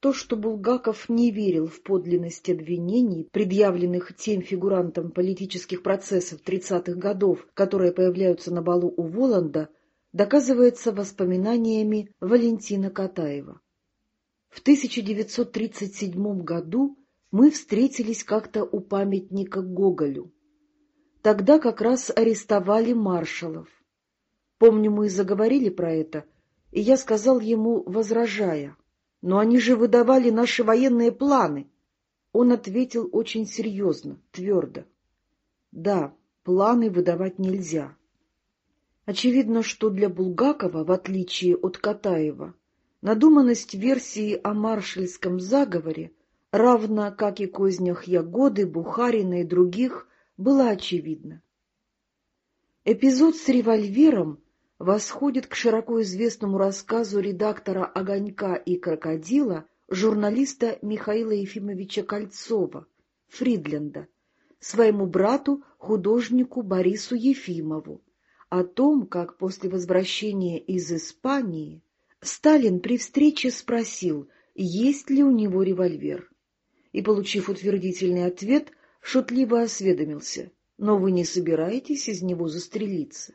То, что Булгаков не верил в подлинность обвинений, предъявленных тем фигурантам политических процессов 30-х годов, которые появляются на балу у Воланда, доказывается воспоминаниями Валентина Катаева. В 1937 году мы встретились как-то у памятника Гоголю. Тогда как раз арестовали маршалов. Помню, мы заговорили про это, и я сказал ему, возражая, «Но они же выдавали наши военные планы!» Он ответил очень серьезно, твердо. «Да, планы выдавать нельзя». Очевидно, что для Булгакова, в отличие от Катаева, надуманность версии о маршальском заговоре, равно как и кознях Ягоды, Бухарина и других, была очевидна. Эпизод с револьвером восходит к широко известному рассказу редактора «Огонька и крокодила» журналиста Михаила Ефимовича Кольцова, Фридленда, своему брату, художнику Борису Ефимову, о том, как после возвращения из Испании Сталин при встрече спросил, есть ли у него револьвер, и, получив утвердительный ответ, шутливо осведомился, но вы не собираетесь из него застрелиться.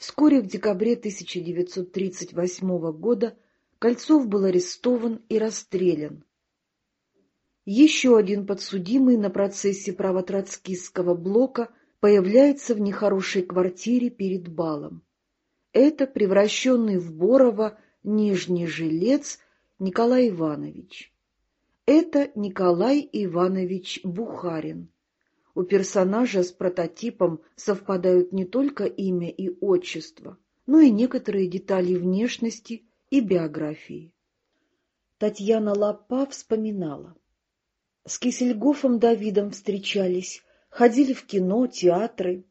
Вскоре в декабре 1938 года Кольцов был арестован и расстрелян. Еще один подсудимый на процессе правотроцкистского блока появляется в нехорошей квартире перед балом. Это превращенный в Борова нижний жилец Николай Иванович. Это Николай Иванович Бухарин. У персонажа с прототипом совпадают не только имя и отчество, но и некоторые детали внешности и биографии. Татьяна Лапа вспоминала. С Кисельгофом Давидом встречались, ходили в кино, театры.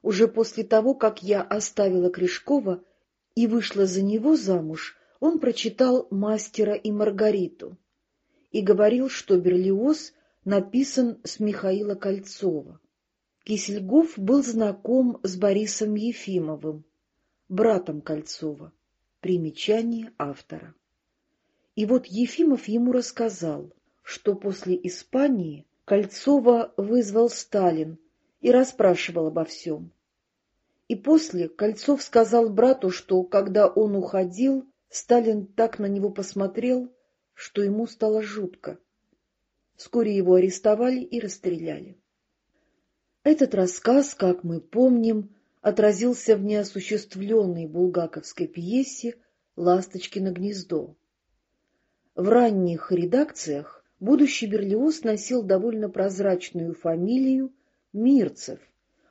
Уже после того, как я оставила Крышкова и вышла за него замуж, он прочитал «Мастера и Маргариту» и говорил, что Берлиоз написан с Михаила Кольцова. Кисельгов был знаком с Борисом Ефимовым, братом Кольцова. Примечание автора. И вот Ефимов ему рассказал, что после Испании Кольцова вызвал Сталин и расспрашивал обо всем. И после Кольцов сказал брату, что, когда он уходил, Сталин так на него посмотрел, что ему стало жутко. Вскоре его арестовали и расстреляли. Этот рассказ, как мы помним, отразился в неосуществленной булгаковской пьесе «Ласточкино гнездо». В ранних редакциях будущий Берлиоз носил довольно прозрачную фамилию Мирцев,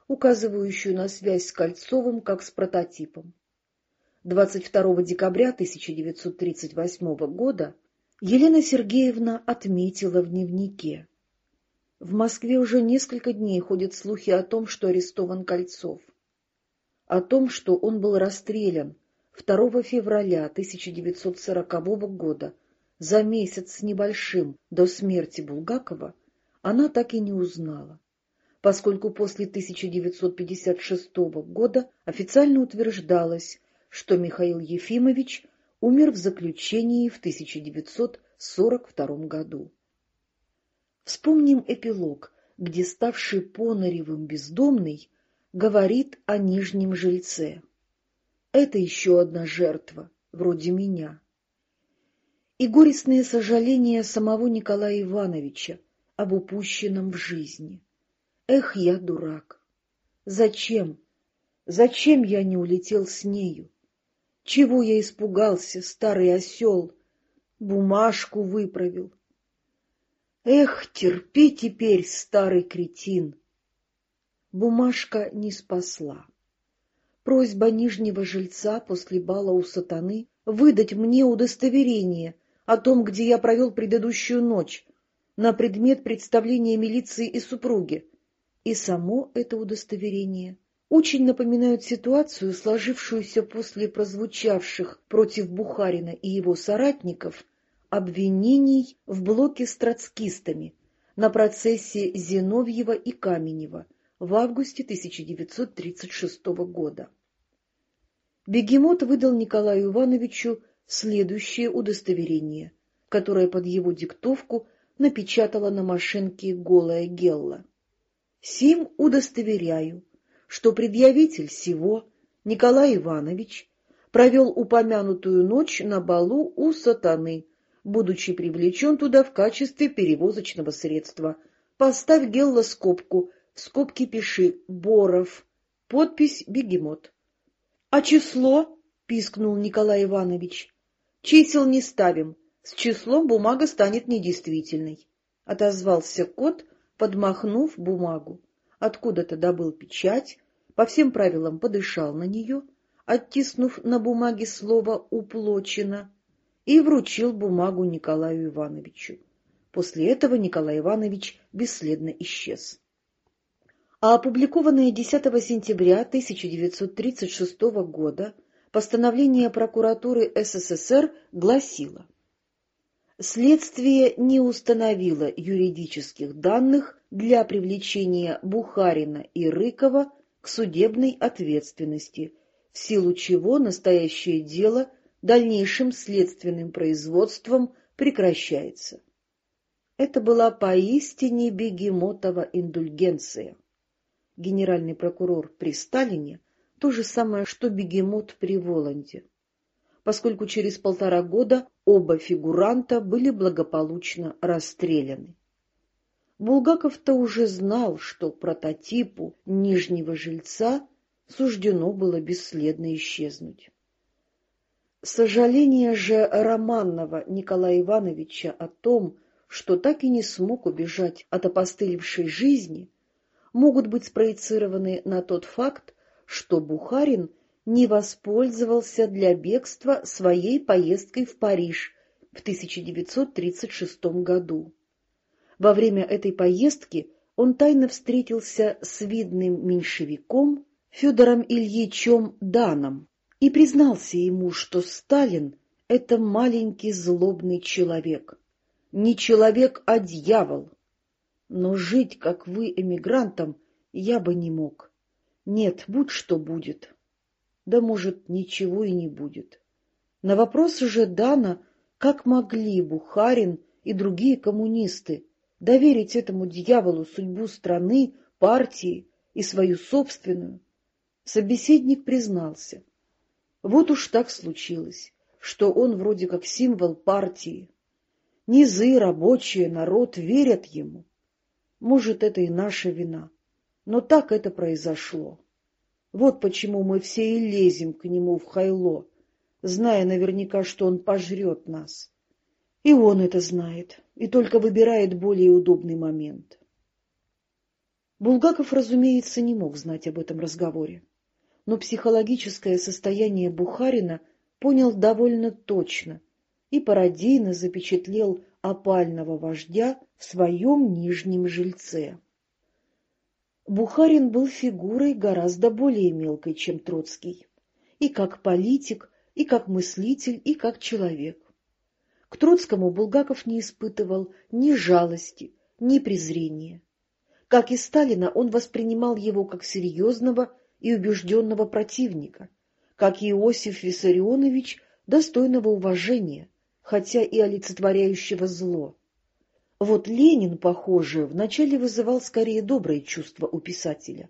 указывающую на связь с Кольцовым как с прототипом. 22 декабря 1938 года Елена Сергеевна отметила в дневнике. В Москве уже несколько дней ходят слухи о том, что арестован Кольцов. О том, что он был расстрелян 2 февраля 1940 года, за месяц с небольшим до смерти Булгакова, она так и не узнала, поскольку после 1956 года официально утверждалось, что Михаил Ефимович умер в заключении в 1942 году. Вспомним эпилог, где ставший Понаревым бездомный говорит о нижнем жильце. Это еще одна жертва, вроде меня. И горестные сожаления самого Николая Ивановича об упущенном в жизни. Эх, я дурак! Зачем? Зачем я не улетел с нею? Чего я испугался, старый осел? Бумажку выправил. Эх, терпи теперь, старый кретин! Бумажка не спасла. Просьба нижнего жильца после бала у сатаны выдать мне удостоверение о том, где я провел предыдущую ночь, на предмет представления милиции и супруги. И само это удостоверение очень напоминают ситуацию, сложившуюся после прозвучавших против Бухарина и его соратников обвинений в блоке с троцкистами на процессе Зиновьева и Каменева в августе 1936 года. Бегемот выдал Николаю Ивановичу следующее удостоверение, которое под его диктовку напечатала на машинке голая Гелла. Сим удостоверяю, что предъявитель сего, Николай Иванович, провел упомянутую ночь на балу у сатаны, будучи привлечен туда в качестве перевозочного средства. Поставь Гелла скобку, в скобке пиши «Боров», подпись «Бегемот». — А число? — пискнул Николай Иванович. — Чисел не ставим, с числом бумага станет недействительной, — отозвался кот, подмахнув бумагу. Откуда-то добыл печать, по всем правилам подышал на нее, оттиснув на бумаге слово «уплочено», и вручил бумагу Николаю Ивановичу. После этого Николай Иванович бесследно исчез. А опубликованное 10 сентября 1936 года постановление прокуратуры СССР гласило Следствие не установило юридических данных для привлечения Бухарина и Рыкова к судебной ответственности, в силу чего настоящее дело дальнейшим следственным производством прекращается. Это была поистине бегемотова индульгенция. Генеральный прокурор при Сталине — то же самое, что бегемот при Воланде поскольку через полтора года оба фигуранта были благополучно расстреляны. Булгаков-то уже знал, что прототипу нижнего жильца суждено было бесследно исчезнуть. Сожаление же Романного Николая Ивановича о том, что так и не смог убежать от опостылевшей жизни, могут быть спроецированы на тот факт, что Бухарин не воспользовался для бегства своей поездкой в Париж в 1936 году. Во время этой поездки он тайно встретился с видным меньшевиком Федором Ильичем Даном и признался ему, что Сталин — это маленький злобный человек. Не человек, а дьявол. Но жить, как вы, эмигрантом, я бы не мог. Нет, будь что будет да, может, ничего и не будет. На вопрос же Дана, как могли Бухарин и другие коммунисты доверить этому дьяволу судьбу страны, партии и свою собственную, собеседник признался. Вот уж так случилось, что он вроде как символ партии. Низы, рабочие, народ верят ему. Может, это и наша вина, но так это произошло. Вот почему мы все и лезем к нему в хайло, зная наверняка, что он пожрет нас. И он это знает, и только выбирает более удобный момент. Булгаков, разумеется, не мог знать об этом разговоре, но психологическое состояние Бухарина понял довольно точно и пародийно запечатлел опального вождя в своем нижнем жильце. Бухарин был фигурой гораздо более мелкой, чем Троцкий, и как политик, и как мыслитель, и как человек. К Троцкому Булгаков не испытывал ни жалости, ни презрения. Как и Сталина, он воспринимал его как серьезного и убежденного противника, как Иосиф Виссарионович достойного уважения, хотя и олицетворяющего зло. Вот Ленин, похоже, вначале вызывал скорее добрые чувства у писателя,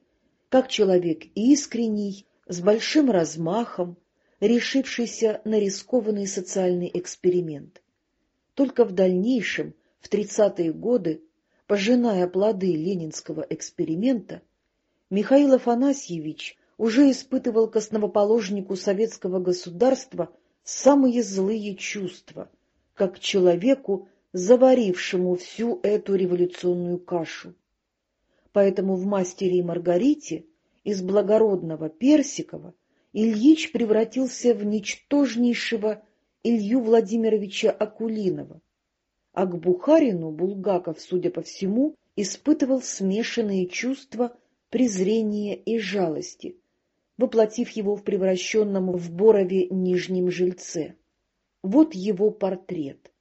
как человек искренний, с большим размахом, решившийся на рискованный социальный эксперимент. Только в дальнейшем, в тридцатые годы, пожиная плоды ленинского эксперимента, Михаил Афанасьевич уже испытывал к основоположнику советского государства самые злые чувства, как человеку, заварившему всю эту революционную кашу. Поэтому в «Мастере и Маргарите» из благородного Персикова Ильич превратился в ничтожнейшего Илью Владимировича Акулинова, а к Бухарину Булгаков, судя по всему, испытывал смешанные чувства презрения и жалости, воплотив его в превращенном в Борове нижнем жильце. Вот его портрет.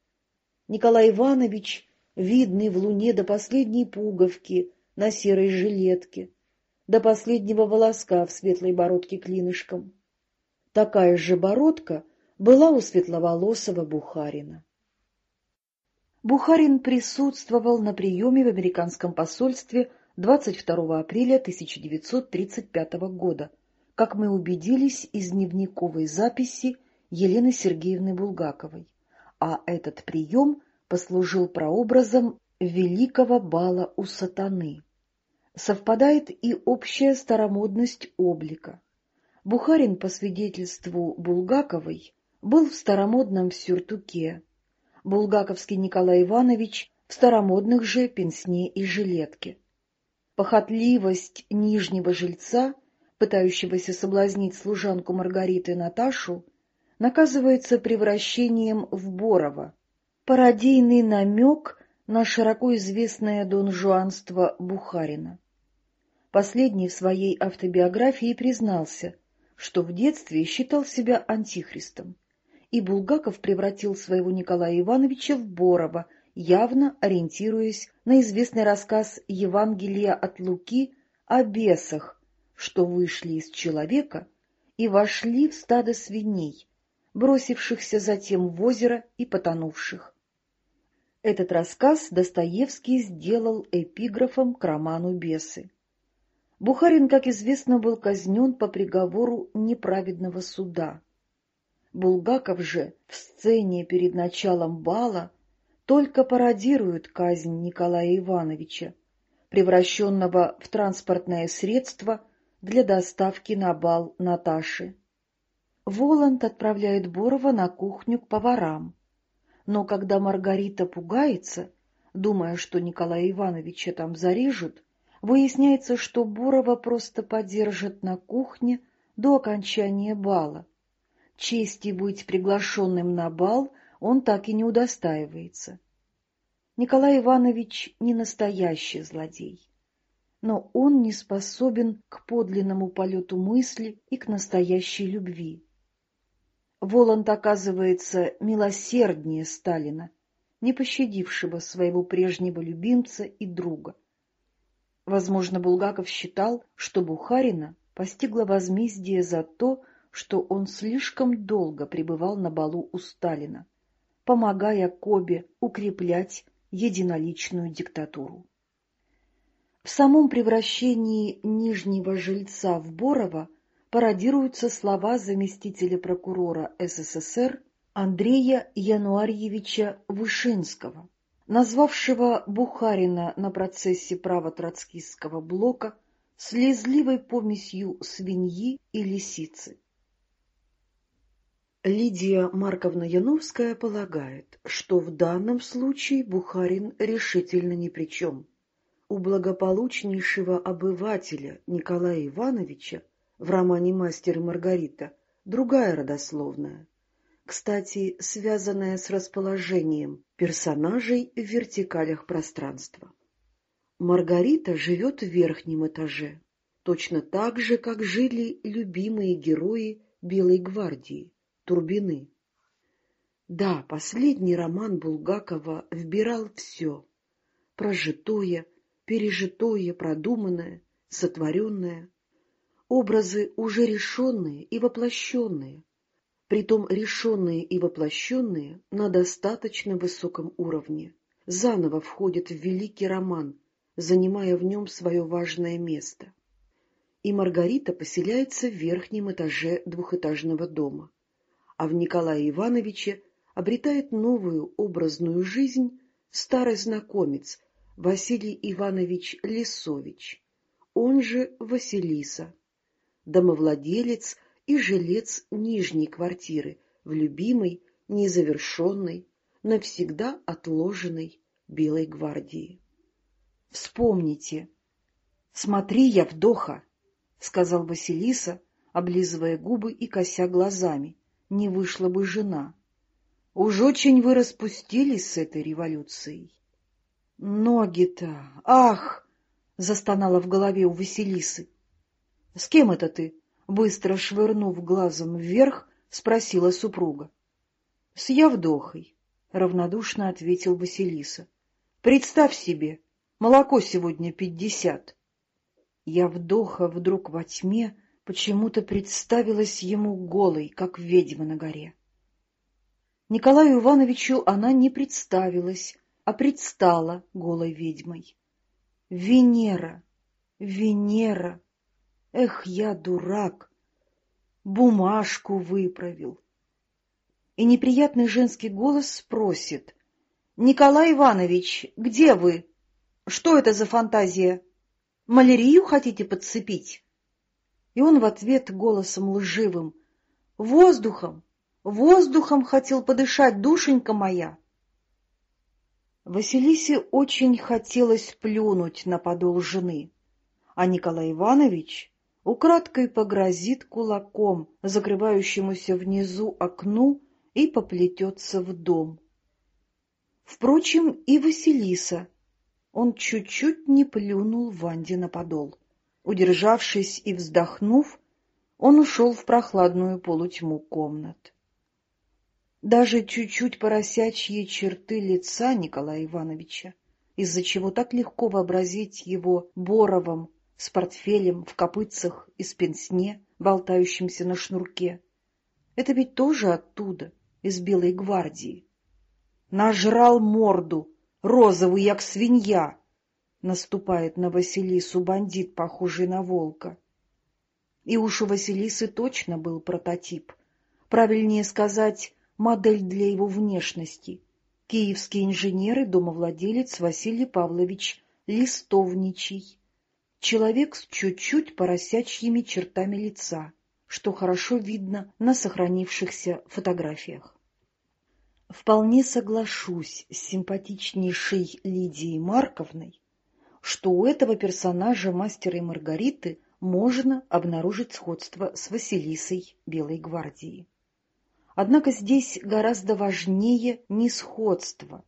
Николай Иванович, видный в луне до последней пуговки на серой жилетке, до последнего волоска в светлой бородке клинышком. Такая же бородка была у светловолосого Бухарина. Бухарин присутствовал на приеме в американском посольстве 22 апреля 1935 года, как мы убедились из дневниковой записи Елены Сергеевны Булгаковой, а этот прием послужил прообразом великого бала у сатаны. Совпадает и общая старомодность облика. Бухарин, по свидетельству Булгаковой, был в старомодном сюртуке, булгаковский Николай Иванович в старомодных же пенсне и жилетке. Похотливость нижнего жильца, пытающегося соблазнить служанку Маргариты Наташу, наказывается превращением в Борова, пародийный намек на широко известное донжуанство Бухарина. Последний в своей автобиографии признался, что в детстве считал себя антихристом, и Булгаков превратил своего Николая Ивановича в Борова, явно ориентируясь на известный рассказ Евангелия от Луки о бесах, что вышли из человека и вошли в стадо свиней, бросившихся затем в озеро и потонувших. Этот рассказ Достоевский сделал эпиграфом к роману «Бесы». Бухарин, как известно, был казнен по приговору неправедного суда. Булгаков же в сцене перед началом бала только пародирует казнь Николая Ивановича, превращенного в транспортное средство для доставки на бал Наташи. Воланд отправляет Борова на кухню к поварам, но когда Маргарита пугается, думая, что Николая Ивановича там зарежут, выясняется, что Бурова просто подержат на кухне до окончания бала. Чести быть приглашенным на бал он так и не удостаивается. Николай Иванович не настоящий злодей, но он не способен к подлинному полету мысли и к настоящей любви. Воланд оказывается милосерднее Сталина, не пощадившего своего прежнего любимца и друга. Возможно, Булгаков считал, что Бухарина постигла возмездие за то, что он слишком долго пребывал на балу у Сталина, помогая Кобе укреплять единоличную диктатуру. В самом превращении нижнего жильца в Борова пародируются слова заместителя прокурора СССР Андрея Януарьевича Вышинского, назвавшего Бухарина на процессе право-троцкистского блока слезливой помесью свиньи и лисицы. Лидия Марковна Яновская полагает, что в данном случае Бухарин решительно ни при чем. У благополучнейшего обывателя Николая Ивановича в романе «Мастер и Маргарита» другая родословная, кстати, связанная с расположением персонажей в вертикалях пространства. Маргарита живет в верхнем этаже, точно так же, как жили любимые герои Белой гвардии, Турбины. Да, последний роман Булгакова вбирал все — прожитое, пережитое, продуманное, сотворенное — образы уже решенные и воплощенные, притом решенные и воплощенные на достаточно высоком уровне, заново входят в великий роман, занимая в нем свое важное место. И Маргарита поселяется в верхнем этаже двухэтажного дома, а в Николае Ивановиче обретает новую образную жизнь старый знакомец Василий Иванович Лисович, он же Василиса домовладелец и жилец нижней квартиры в любимой, незавершенной, навсегда отложенной Белой гвардии. «Вспомните! Смотри, я вдоха!» — сказал Василиса, облизывая губы и кося глазами. «Не вышла бы жена. Уж очень вы распустились с этой революцией». «Ноги-то! Ах!» — застонала в голове у Василисы. — С кем это ты? — быстро швырнув глазом вверх, спросила супруга. — С Явдохой, — равнодушно ответил Василиса. — Представь себе, молоко сегодня пятьдесят. Явдоха вдруг во тьме почему-то представилась ему голой, как ведьма на горе. Николаю Ивановичу она не представилась, а предстала голой ведьмой. Венера, Венера, эх, я дурак, бумажку выправил. И неприятный женский голос спросит, «Николай Иванович, где вы? Что это за фантазия? Малярию хотите подцепить?» И он в ответ голосом лживым, «Воздухом, воздухом хотел подышать, душенька моя!» Василисе очень хотелось плюнуть на подол жены, а Николай Иванович украдкой погрозит кулаком, закрывающемуся внизу окну, и поплетется в дом. Впрочем, и Василиса. Он чуть-чуть не плюнул Ванде на подол. Удержавшись и вздохнув, он ушел в прохладную полутьму комнат. Даже чуть-чуть поросячьи черты лица Николая Ивановича, из-за чего так легко вообразить его боровым, с портфелем, в копытцах и спинсне, болтающимся на шнурке. Это ведь тоже оттуда, из Белой гвардии. Нажрал морду, розовый, як свинья, наступает на Василису бандит, похожий на волка. И уж у Василисы точно был прототип. Правильнее сказать, модель для его внешности. Киевский инженер и домовладелец Василий Павлович Листовничий. Человек с чуть-чуть поросячьими чертами лица, что хорошо видно на сохранившихся фотографиях. Вполне соглашусь с симпатичнейшей Лидией Марковной, что у этого персонажа мастера и Маргариты можно обнаружить сходство с Василисой Белой гвардии. Однако здесь гораздо важнее не сходство.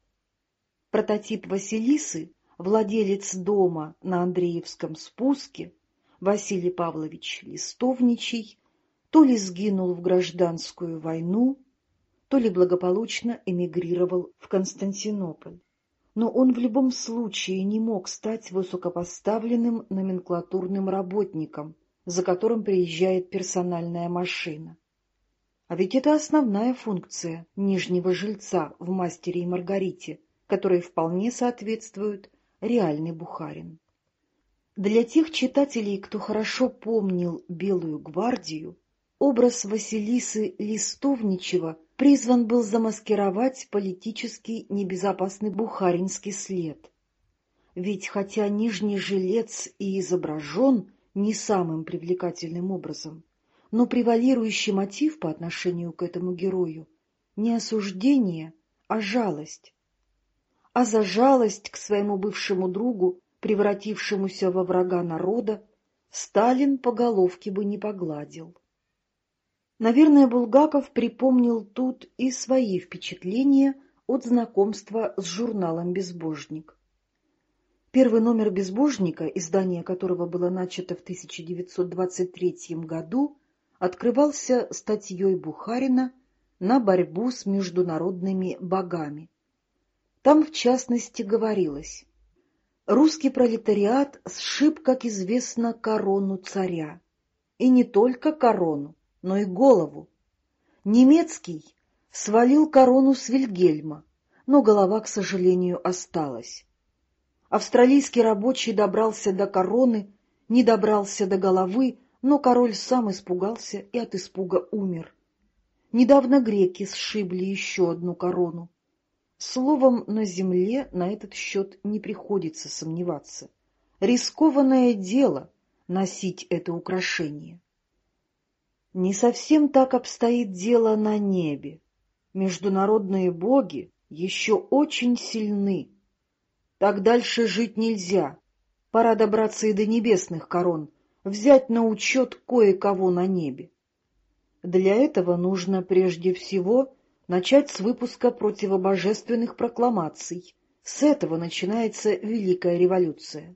Прототип Василисы, владелец дома на Андреевском спуске, Василий Павлович Листовничий, то ли сгинул в гражданскую войну, то ли благополучно эмигрировал в Константинополь. Но он в любом случае не мог стать высокопоставленным номенклатурным работником, за которым приезжает персональная машина. А ведь это основная функция нижнего жильца в «Мастере и Маргарите», которой вполне соответствует реальный Бухарин. Для тех читателей, кто хорошо помнил Белую гвардию, образ Василисы Листовничева призван был замаскировать политический небезопасный бухаринский след. Ведь хотя нижний жилец и изображен не самым привлекательным образом, но превалирующий мотив по отношению к этому герою не осуждение, а жалость. А за жалость к своему бывшему другу, превратившемуся во врага народа, Сталин по головке бы не погладил. Наверное, Булгаков припомнил тут и свои впечатления от знакомства с журналом «Безбожник». Первый номер «Безбожника», издание которого было начато в 1923 году, открывался статьей Бухарина на борьбу с международными богами. Там, в частности, говорилось «Русский пролетариат сшиб, как известно, корону царя. И не только корону, но и голову. Немецкий свалил корону с Вильгельма, но голова, к сожалению, осталась. Австралийский рабочий добрался до короны, не добрался до головы, но король сам испугался и от испуга умер. Недавно греки сшибли еще одну корону. Словом, на земле на этот счет не приходится сомневаться. Рискованное дело носить это украшение. Не совсем так обстоит дело на небе. Международные боги еще очень сильны. Так дальше жить нельзя. Пора добраться и до небесных корон, взять на учет кое-кого на небе. Для этого нужно прежде всего начать с выпуска противобожественных прокламаций. С этого начинается Великая революция.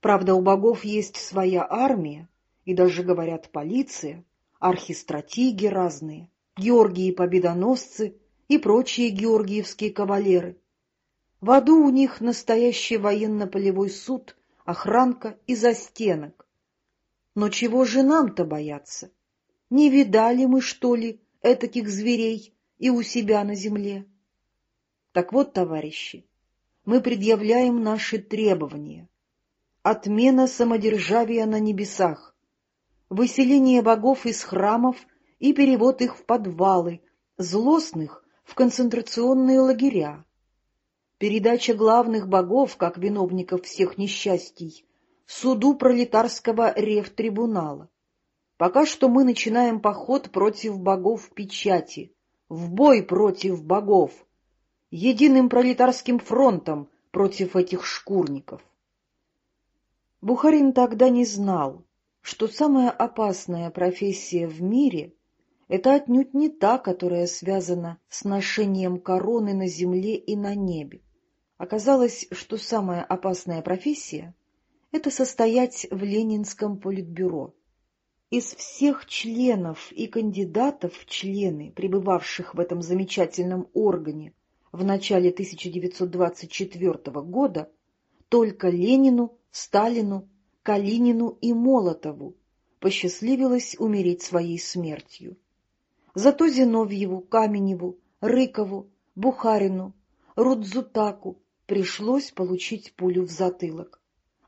Правда, у богов есть своя армия, и даже, говорят, полиция, архистратиги разные, Георгии Победоносцы и прочие георгиевские кавалеры. В аду у них настоящий военно-полевой суд, охранка и застенок. Но чего же нам-то бояться? Не видали мы, что ли, этаких зверей и у себя на земле? Так вот, товарищи, мы предъявляем наши требования. Отмена самодержавия на небесах, выселение богов из храмов и перевод их в подвалы, злостных — в концентрационные лагеря, передача главных богов, как виновников всех несчастий, суду пролетарского ревтрибунала. Пока что мы начинаем поход против богов печати, в бой против богов, единым пролетарским фронтом против этих шкурников. Бухарин тогда не знал, что самая опасная профессия в мире — это отнюдь не та, которая связана с ношением короны на земле и на небе. Оказалось, что самая опасная профессия — это состоять в Ленинском политбюро. Из всех членов и кандидатов в члены, пребывавших в этом замечательном органе в начале 1924 года, только Ленину, Сталину, Калинину и Молотову посчастливилось умереть своей смертью. Зато Зиновьеву, Каменеву, Рыкову, Бухарину, Рудзутаку, пришлось получить пулю в затылок.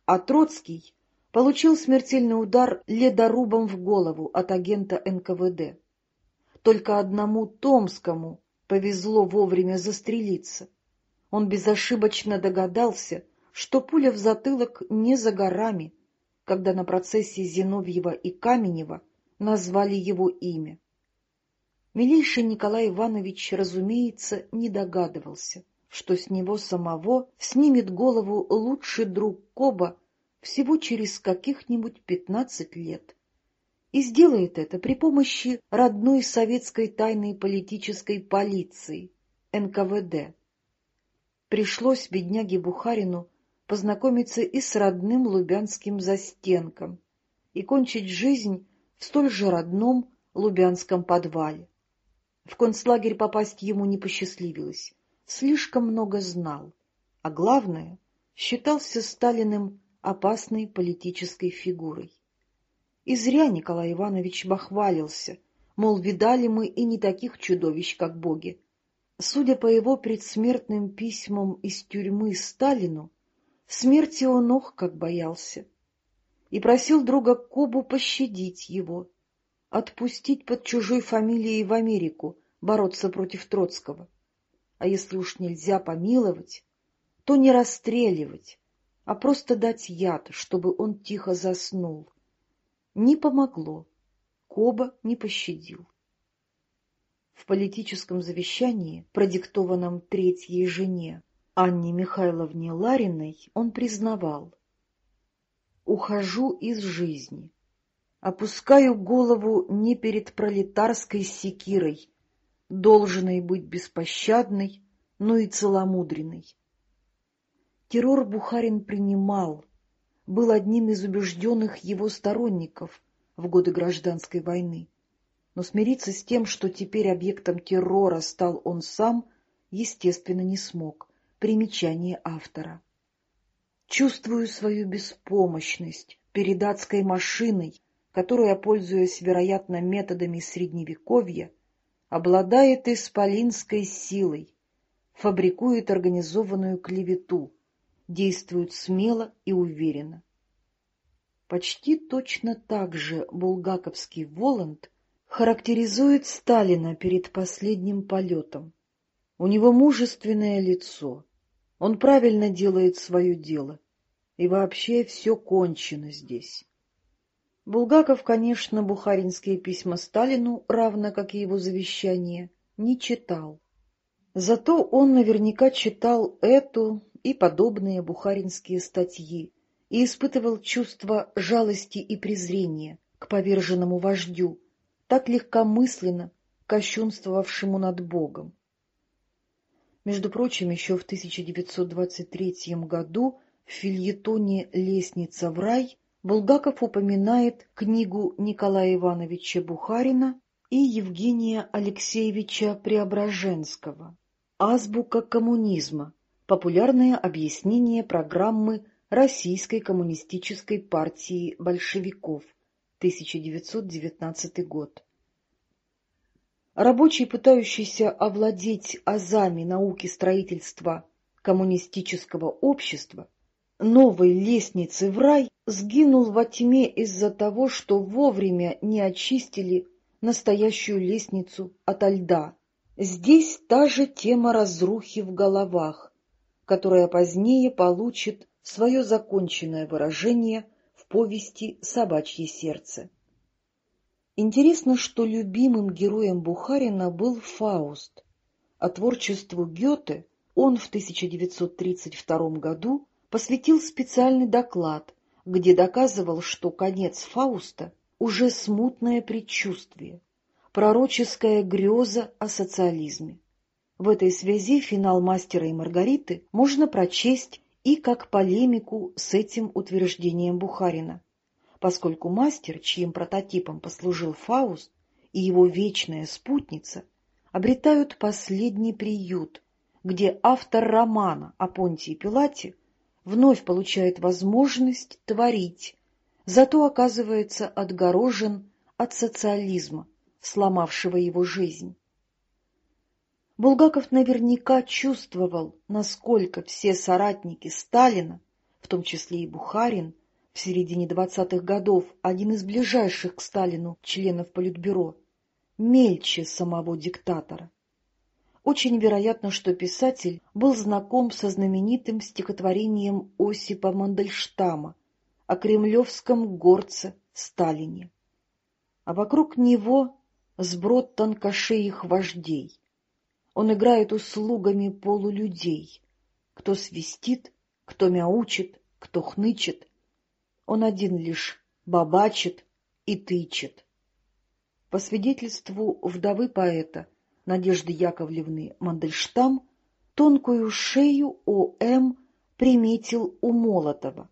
А Троцкий получил смертельный удар ледорубом в голову от агента НКВД. Только одному Томскому повезло вовремя застрелиться. Он безошибочно догадался, что пуля в затылок не за горами, когда на процессе Зиновьева и Каменева назвали его имя. Милейший Николай Иванович, разумеется, не догадывался, что с него самого снимет голову лучший друг Коба всего через каких-нибудь пятнадцать лет. И сделает это при помощи родной советской тайной политической полиции, НКВД. Пришлось бедняге Бухарину познакомиться и с родным лубянским застенком и кончить жизнь в столь же родном лубянском подвале. В концлагерь попасть ему не посчастливилось слишком много знал, а главное, считался Сталиным опасной политической фигурой. И зря Николай Иванович бахвалился, мол, видали мы и не таких чудовищ, как боги. Судя по его предсмертным письмам из тюрьмы Сталину, смерти он ох как боялся, и просил друга Кобу пощадить его, отпустить под чужой фамилией в Америку, бороться против Троцкого а если уж нельзя помиловать, то не расстреливать, а просто дать яд, чтобы он тихо заснул. Не помогло, Коба не пощадил. В политическом завещании, продиктованном третьей жене, Анне Михайловне Лариной, он признавал «Ухожу из жизни, опускаю голову не перед пролетарской секирой, должной быть беспощадной, но и целомудренной. Террор Бухарин принимал, был одним из убежденных его сторонников в годы гражданской войны, но смириться с тем, что теперь объектом террора стал он сам, естественно, не смог. Примечание автора. Чувствую свою беспомощность перед адской машиной, которая, пользуясь, вероятно, методами Средневековья, обладает исполинской силой, фабрикует организованную клевету, действует смело и уверенно. Почти точно так же булгаковский Воланд характеризует Сталина перед последним полетом. У него мужественное лицо, он правильно делает свое дело, и вообще все кончено здесь. Булгаков, конечно, бухаринские письма Сталину, равно как и его завещание, не читал. Зато он наверняка читал эту и подобные бухаринские статьи и испытывал чувство жалости и презрения к поверженному вождю, так легкомысленно кощунствовавшему над Богом. Между прочим, еще в 1923 году в фильетоне «Лестница в рай» Булгаков упоминает книгу Николая Ивановича Бухарина и Евгения Алексеевича Преображенского «Азбука коммунизма. Популярное объяснение программы Российской коммунистической партии большевиков. 1919 год». Рабочий, пытающийся овладеть азами науки строительства коммунистического общества, новой лестницы в рай, сгинул во тьме из-за того, что вовремя не очистили настоящую лестницу ото льда. Здесь та же тема разрухи в головах, которая позднее получит свое законченное выражение в повести «Собачье сердце». Интересно, что любимым героем Бухарина был Фауст, а творчеству Гёте он в 1932 году посвятил специальный доклад, где доказывал, что конец Фауста уже смутное предчувствие, пророческая греза о социализме. В этой связи финал «Мастера и Маргариты» можно прочесть и как полемику с этим утверждением Бухарина, поскольку мастер, чьим прототипом послужил Фауст, и его вечная спутница обретают последний приют, где автор романа о Понтии Пилате вновь получает возможность творить, зато оказывается отгорожен от социализма, сломавшего его жизнь. Булгаков наверняка чувствовал, насколько все соратники Сталина, в том числе и Бухарин, в середине двадцатых годов один из ближайших к Сталину членов Политбюро, мельче самого диктатора. Очень вероятно, что писатель был знаком со знаменитым стихотворением Осипа Мандельштама о кремлевском горце Сталине. А вокруг него сброд тонкошеих вождей. Он играет услугами полулюдей. Кто свистит, кто мяучит, кто хнычет. Он один лишь бабачит и тычет. По свидетельству вдовы поэта, Надежды Яковлевны Мандельштам тонкую шею О.М. приметил у Молотова.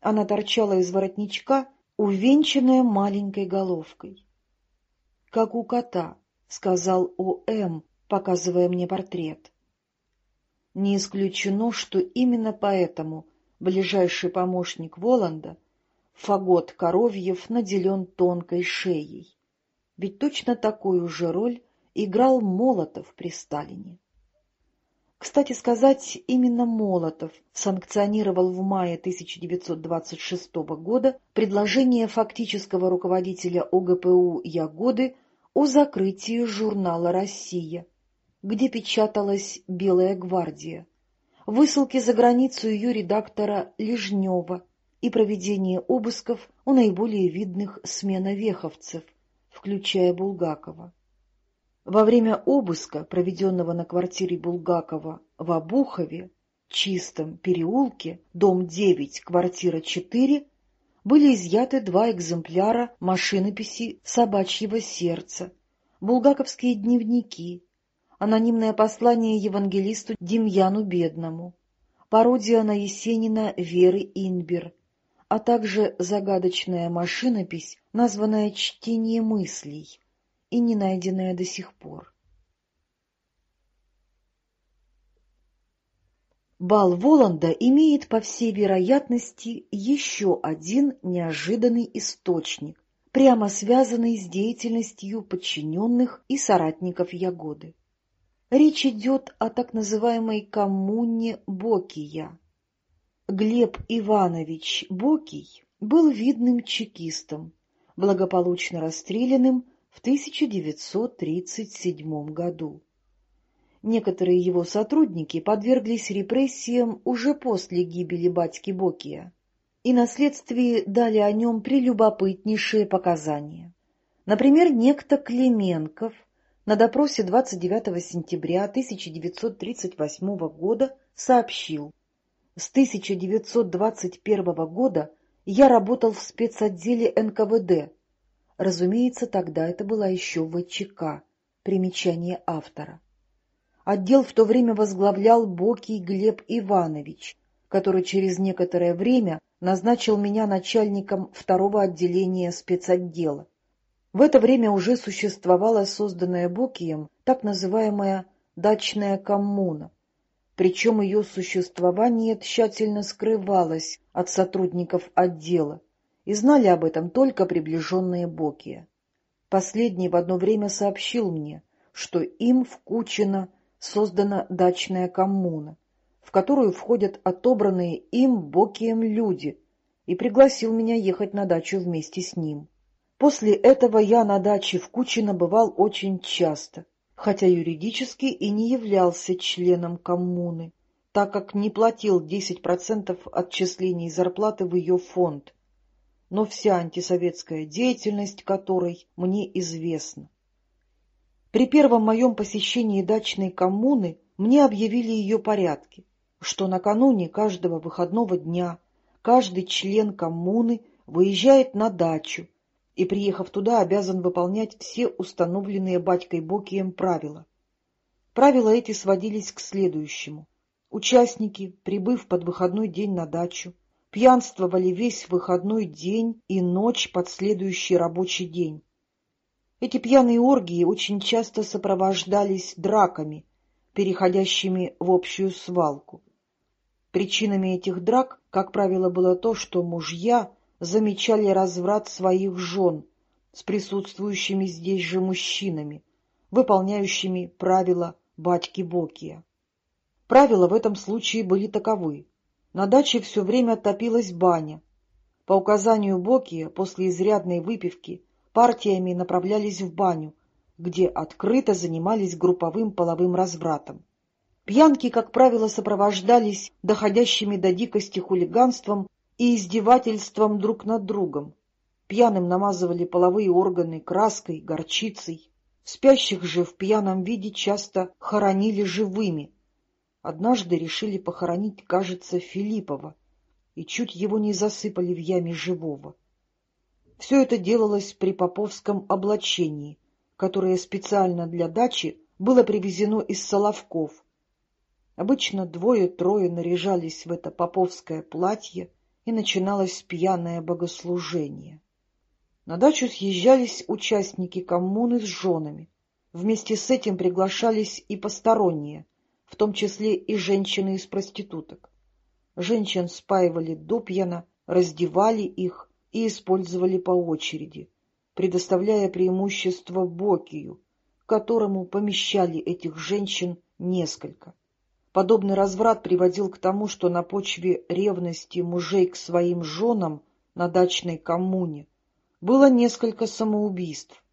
Она торчала из воротничка, увенчанная маленькой головкой. — Как у кота, — сказал О.М., показывая мне портрет. Не исключено, что именно поэтому ближайший помощник Воланда, Фагот Коровьев, наделен тонкой шеей. Ведь точно такую же роль играл Молотов при Сталине. Кстати сказать, именно Молотов санкционировал в мае 1926 года предложение фактического руководителя ОГПУ Ягоды о закрытии журнала «Россия», где печаталась «Белая гвардия», высылке за границу ее редактора Лежнева и проведение обысков у наиболее видных сменовеховцев, включая Булгакова. Во время обыска, проведенного на квартире Булгакова в Обухове, Чистом переулке, дом 9, квартира 4, были изъяты два экземпляра машинописи «Собачьего сердца», булгаковские дневники, анонимное послание евангелисту Демьяну Бедному, пародия на Есенина Веры Инбер, а также загадочная машинопись, названная «Чтение мыслей», и не найденная до сих пор. Бал Воланда имеет, по всей вероятности, еще один неожиданный источник, прямо связанный с деятельностью подчиненных и соратников Ягоды. Речь идет о так называемой коммуне Бокия. Глеб Иванович Бокий был видным чекистом, благополучно расстрелянным в 1937 году. Некоторые его сотрудники подверглись репрессиям уже после гибели батьки Бокия, и на следствии дали о нем прелюбопытнейшие показания. Например, некто Клименков на допросе 29 сентября 1938 года сообщил, «С 1921 года я работал в спецотделе НКВД, Разумеется, тогда это была еще ВЧК, примечание автора. Отдел в то время возглавлял Бокий Глеб Иванович, который через некоторое время назначил меня начальником второго отделения спецотдела. В это время уже существовала созданная Бокием так называемая «дачная коммуна», причем ее существование тщательно скрывалось от сотрудников отдела, и знали об этом только приближенные Бокия. Последний в одно время сообщил мне, что им в Кучино создана дачная коммуна, в которую входят отобранные им Бокием люди, и пригласил меня ехать на дачу вместе с ним. После этого я на даче в Кучино бывал очень часто, хотя юридически и не являлся членом коммуны, так как не платил 10% отчислений зарплаты в ее фонд, но вся антисоветская деятельность которой мне известна. При первом моем посещении дачной коммуны мне объявили ее порядки, что накануне каждого выходного дня каждый член коммуны выезжает на дачу и, приехав туда, обязан выполнять все установленные батькой Бокием правила. Правила эти сводились к следующему. Участники, прибыв под выходной день на дачу, пьянствовали весь выходной день и ночь под следующий рабочий день. Эти пьяные оргии очень часто сопровождались драками, переходящими в общую свалку. Причинами этих драк, как правило, было то, что мужья замечали разврат своих жен с присутствующими здесь же мужчинами, выполняющими правила батьки Бокия. Правила в этом случае были таковы. На даче все время топилась баня. По указанию Бокия после изрядной выпивки партиями направлялись в баню, где открыто занимались групповым половым развратом. Пьянки, как правило, сопровождались доходящими до дикости хулиганством и издевательством друг над другом. Пьяным намазывали половые органы краской, горчицей. Спящих же в пьяном виде часто хоронили живыми. Однажды решили похоронить, кажется, Филиппова, и чуть его не засыпали в яме живого. Все это делалось при поповском облачении, которое специально для дачи было привезено из Соловков. Обычно двое-трое наряжались в это поповское платье, и начиналось пьяное богослужение. На дачу съезжались участники коммуны с женами. Вместе с этим приглашались и посторонние, в том числе и женщины из проституток. Женщин спаивали до пьяна, раздевали их и использовали по очереди, предоставляя преимущество Бокию, которому помещали этих женщин несколько. Подобный разврат приводил к тому, что на почве ревности мужей к своим женам на дачной коммуне было несколько самоубийств.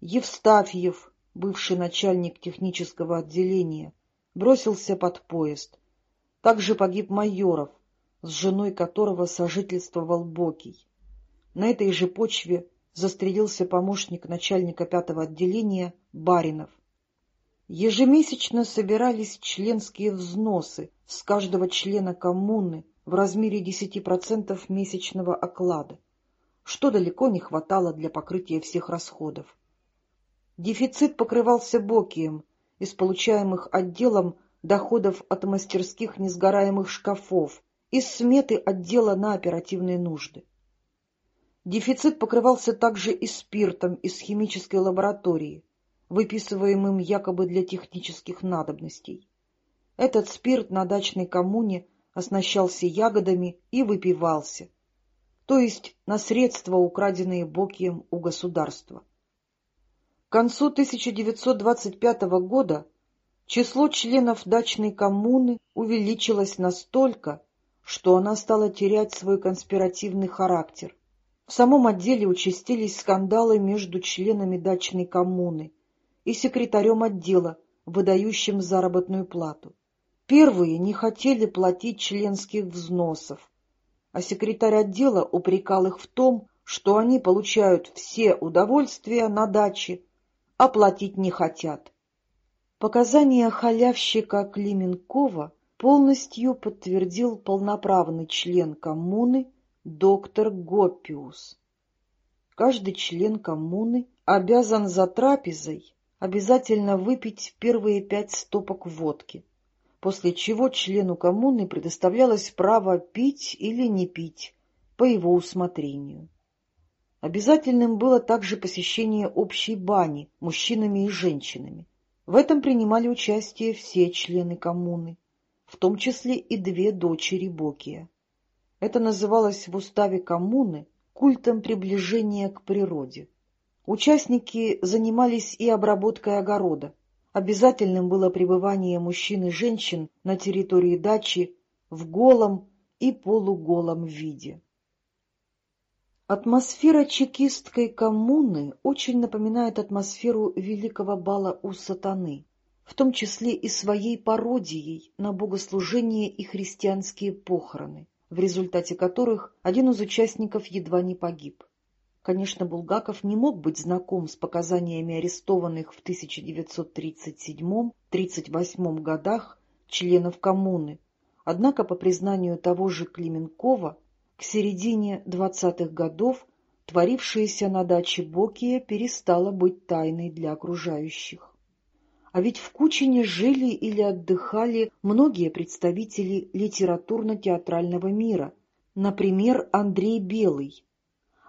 Евстафьев, бывший начальник технического отделения, бросился под поезд. Также погиб Майоров, с женой которого сожительствовал Бокий. На этой же почве застрелился помощник начальника пятого отделения Баринов. Ежемесячно собирались членские взносы с каждого члена коммуны в размере 10% месячного оклада, что далеко не хватало для покрытия всех расходов. Дефицит покрывался бокием из получаемых отделом доходов от мастерских несгораемых шкафов, из сметы отдела на оперативные нужды. Дефицит покрывался также и спиртом из химической лаборатории, выписываемым якобы для технических надобностей. Этот спирт на дачной коммуне оснащался ягодами и выпивался, то есть на средства, украденные Бокием у государства. К концу 1925 года число членов дачной коммуны увеличилось настолько, что она стала терять свой конспиративный характер. В самом отделе участились скандалы между членами дачной коммуны и секретарем отдела, выдающим заработную плату. Первые не хотели платить членских взносов, а секретарь отдела упрекал их в том, что они получают все удовольствия на даче, а платить не хотят. Показания халявщика Клименкова полностью подтвердил полноправный член коммуны доктор Гоппиус. Каждый член коммуны обязан за трапезой обязательно выпить первые пять стопок водки, после чего члену коммуны предоставлялось право пить или не пить по его усмотрению. Обязательным было также посещение общей бани мужчинами и женщинами. В этом принимали участие все члены коммуны, в том числе и две дочери Бокия. Это называлось в уставе коммуны культом приближения к природе. Участники занимались и обработкой огорода, Обязательным было пребывание мужчин и женщин на территории дачи в голом и полуголом виде. Атмосфера чекистской коммуны очень напоминает атмосферу великого бала у сатаны, в том числе и своей пародией на богослужение и христианские похороны, в результате которых один из участников едва не погиб. Конечно, Булгаков не мог быть знаком с показаниями арестованных в 1937-38 годах членов коммуны, однако, по признанию того же Клименкова, к середине 20-х годов творившееся на даче Бокия перестало быть тайной для окружающих. А ведь в Кучине жили или отдыхали многие представители литературно-театрального мира, например, Андрей Белый,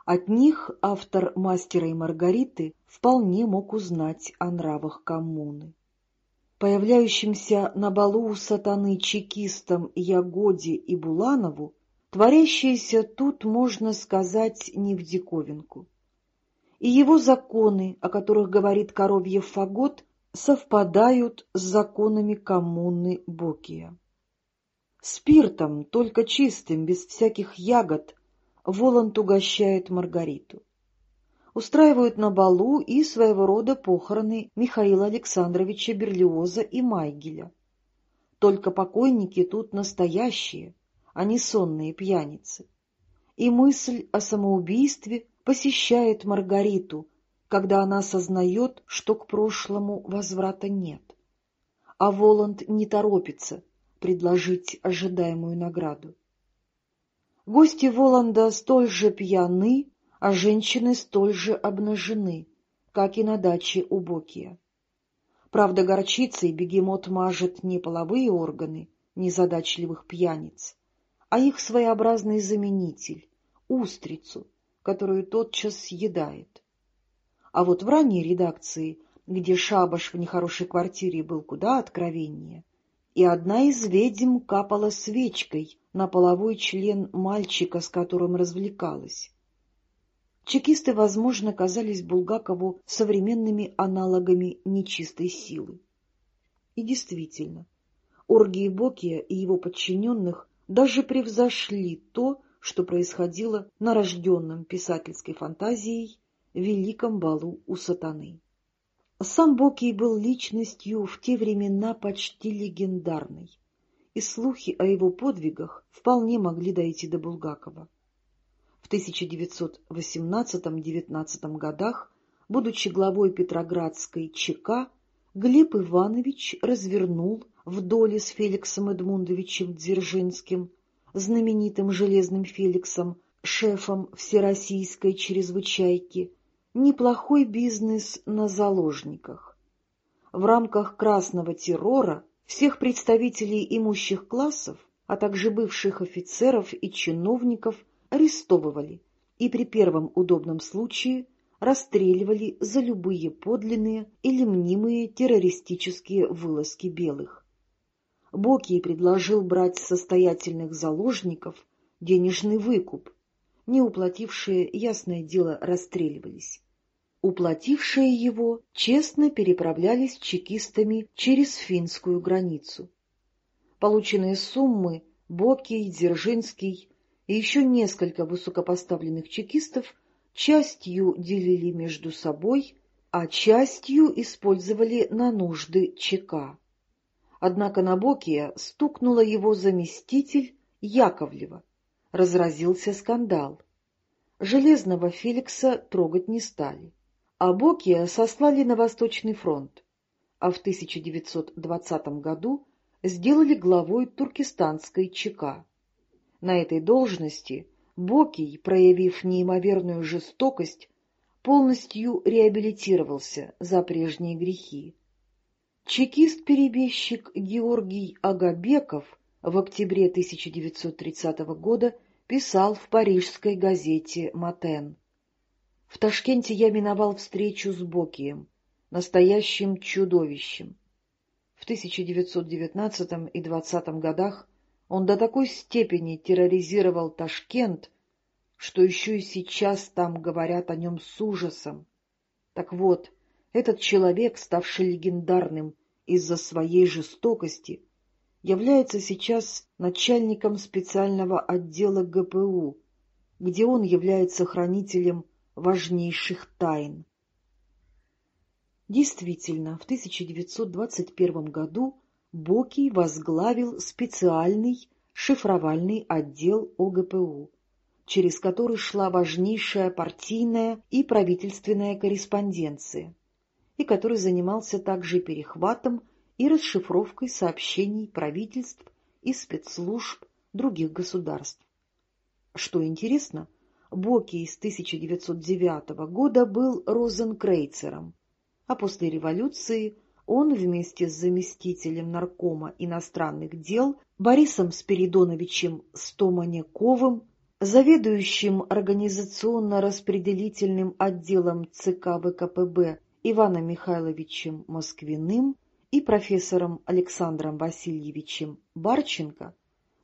от них автор «Мастера и Маргариты» вполне мог узнать о нравах коммуны. Появляющимся на балу у сатаны чекистам Ягоде и Буланову творящееся тут, можно сказать, не в диковинку. И его законы, о которых говорит Коровьев Фагот, совпадают с законами коммуны Бокия. Спиртом, только чистым, без всяких ягод, Воланд угощает Маргариту. Устраивают на балу и своего рода похороны Михаила Александровича Берлиоза и Майгеля. Только покойники тут настоящие, а не сонные пьяницы. И мысль о самоубийстве посещает Маргариту, когда она осознает, что к прошлому возврата нет. А Воланд не торопится предложить ожидаемую награду. Гости Воланда столь же пьяны, а женщины столь же обнажены, как и на даче у Бокия. Правда, горчицей бегемот мажет не половые органы незадачливых пьяниц, а их своеобразный заменитель — устрицу, которую тотчас съедает. А вот в ранней редакции, где шабаш в нехорошей квартире был куда откровеннее, и одна из ведьм капала свечкой на половой член мальчика, с которым развлекалась. Чекисты, возможно, казались Булгакову современными аналогами нечистой силы. И действительно, оргии Бокия и его подчиненных даже превзошли то, что происходило на рожденном писательской фантазией великом балу у сатаны. Сам Бокий был личностью в те времена почти легендарной, и слухи о его подвигах вполне могли дойти до Булгакова. В 1918-19 годах, будучи главой Петроградской ЧК, Глеб Иванович развернул в доле с Феликсом Эдмундовичем Дзержинским, знаменитым Железным Феликсом, шефом Всероссийской чрезвычайки, неплохой бизнес на заложниках. В рамках красного террора всех представителей имущих классов, а также бывших офицеров и чиновников арестовывали и при первом удобном случае расстреливали за любые подлинные или мнимые террористические вылазки белых. Бокий предложил брать состоятельных заложников денежный выкуп, не уплатившие, ясное дело, расстреливались. Уплатившие его честно переправлялись чекистами через финскую границу. Полученные суммы Бокий, Дзержинский и еще несколько высокопоставленных чекистов частью делили между собой, а частью использовали на нужды ЧК. Однако на Бокия стукнула его заместитель Яковлева. Разразился скандал. Железного Феликса трогать не стали а Бокия сослали на Восточный фронт, а в 1920 году сделали главой туркестанской ЧК. На этой должности Бокий, проявив неимоверную жестокость, полностью реабилитировался за прежние грехи. Чекист-перебежчик Георгий Агабеков в октябре 1930 года писал в парижской газете «Матен». В Ташкенте я миновал встречу с Бокием, настоящим чудовищем. В 1919 и 20 годах он до такой степени терроризировал Ташкент, что еще и сейчас там говорят о нем с ужасом. Так вот, Этот человек, ставший легендарным из-за своей жестокости, является сейчас начальником специального отдела ГПУ, где он является хранителем важнейших тайн. Действительно, в 1921 году Бокий возглавил специальный шифровальный отдел ОГПУ, через который шла важнейшая партийная и правительственная корреспонденция, и который занимался также перехватом и расшифровкой сообщений правительств и спецслужб других государств. Что интересно, Боки с 1909 года был розенкрейцером, а после революции он вместе с заместителем наркома иностранных дел Борисом Спиридоновичем Стоманяковым, заведующим организационно-распределительным отделом ЦК ВКПБ Иваном Михайловичем Москвиным и профессором Александром Васильевичем Барченко,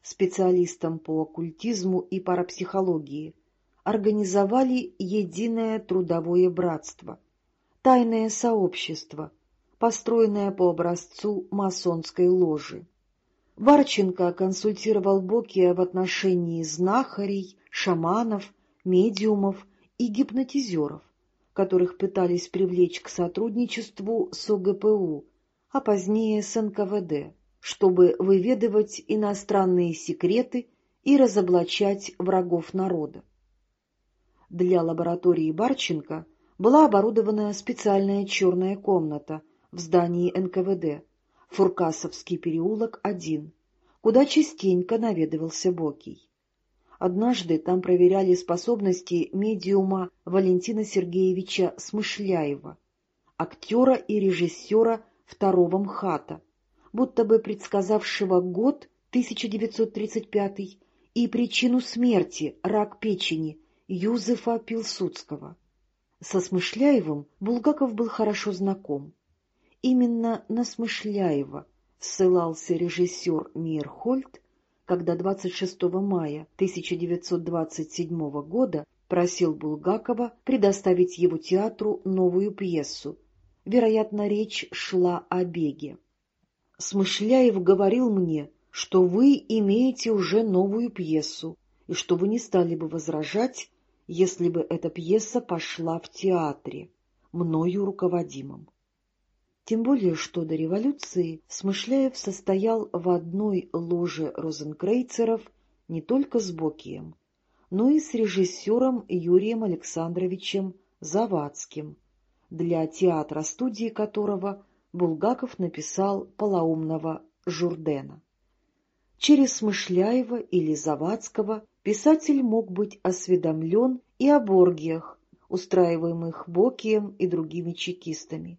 специалистом по оккультизму и парапсихологии, организовали единое трудовое братство, тайное сообщество, построенное по образцу масонской ложи. Варченко консультировал Бокия в отношении знахарей, шаманов, медиумов и гипнотизеров, которых пытались привлечь к сотрудничеству с ОГПУ, а позднее с НКВД, чтобы выведывать иностранные секреты и разоблачать врагов народа. Для лаборатории Барченко была оборудована специальная черная комната в здании НКВД, Фуркасовский переулок, 1, куда частенько наведывался Бокий. Однажды там проверяли способности медиума Валентина Сергеевича Смышляева, актера и режиссера второго МХАТа, будто бы предсказавшего год 1935 и причину смерти — рак печени Юзефа Пилсудского. Со Смышляевым Булгаков был хорошо знаком. Именно на Смышляева ссылался режиссер Мирхольд, когда 26 мая 1927 года просил Булгакова предоставить его театру новую пьесу. Вероятно, речь шла о беге. Смышляев говорил мне, что вы имеете уже новую пьесу, и что вы не стали бы возражать, если бы эта пьеса пошла в театре, мною руководимом. Тем более, что до революции Смышляев состоял в одной ложе розенкрейцеров не только с Бокием, но и с режиссером Юрием Александровичем Завадским, для театра-студии которого Булгаков написал полоумного Журдена. Через Смышляева или Завадского писатель мог быть осведомлен и о боргиях, устраиваемых Бокием и другими чекистами.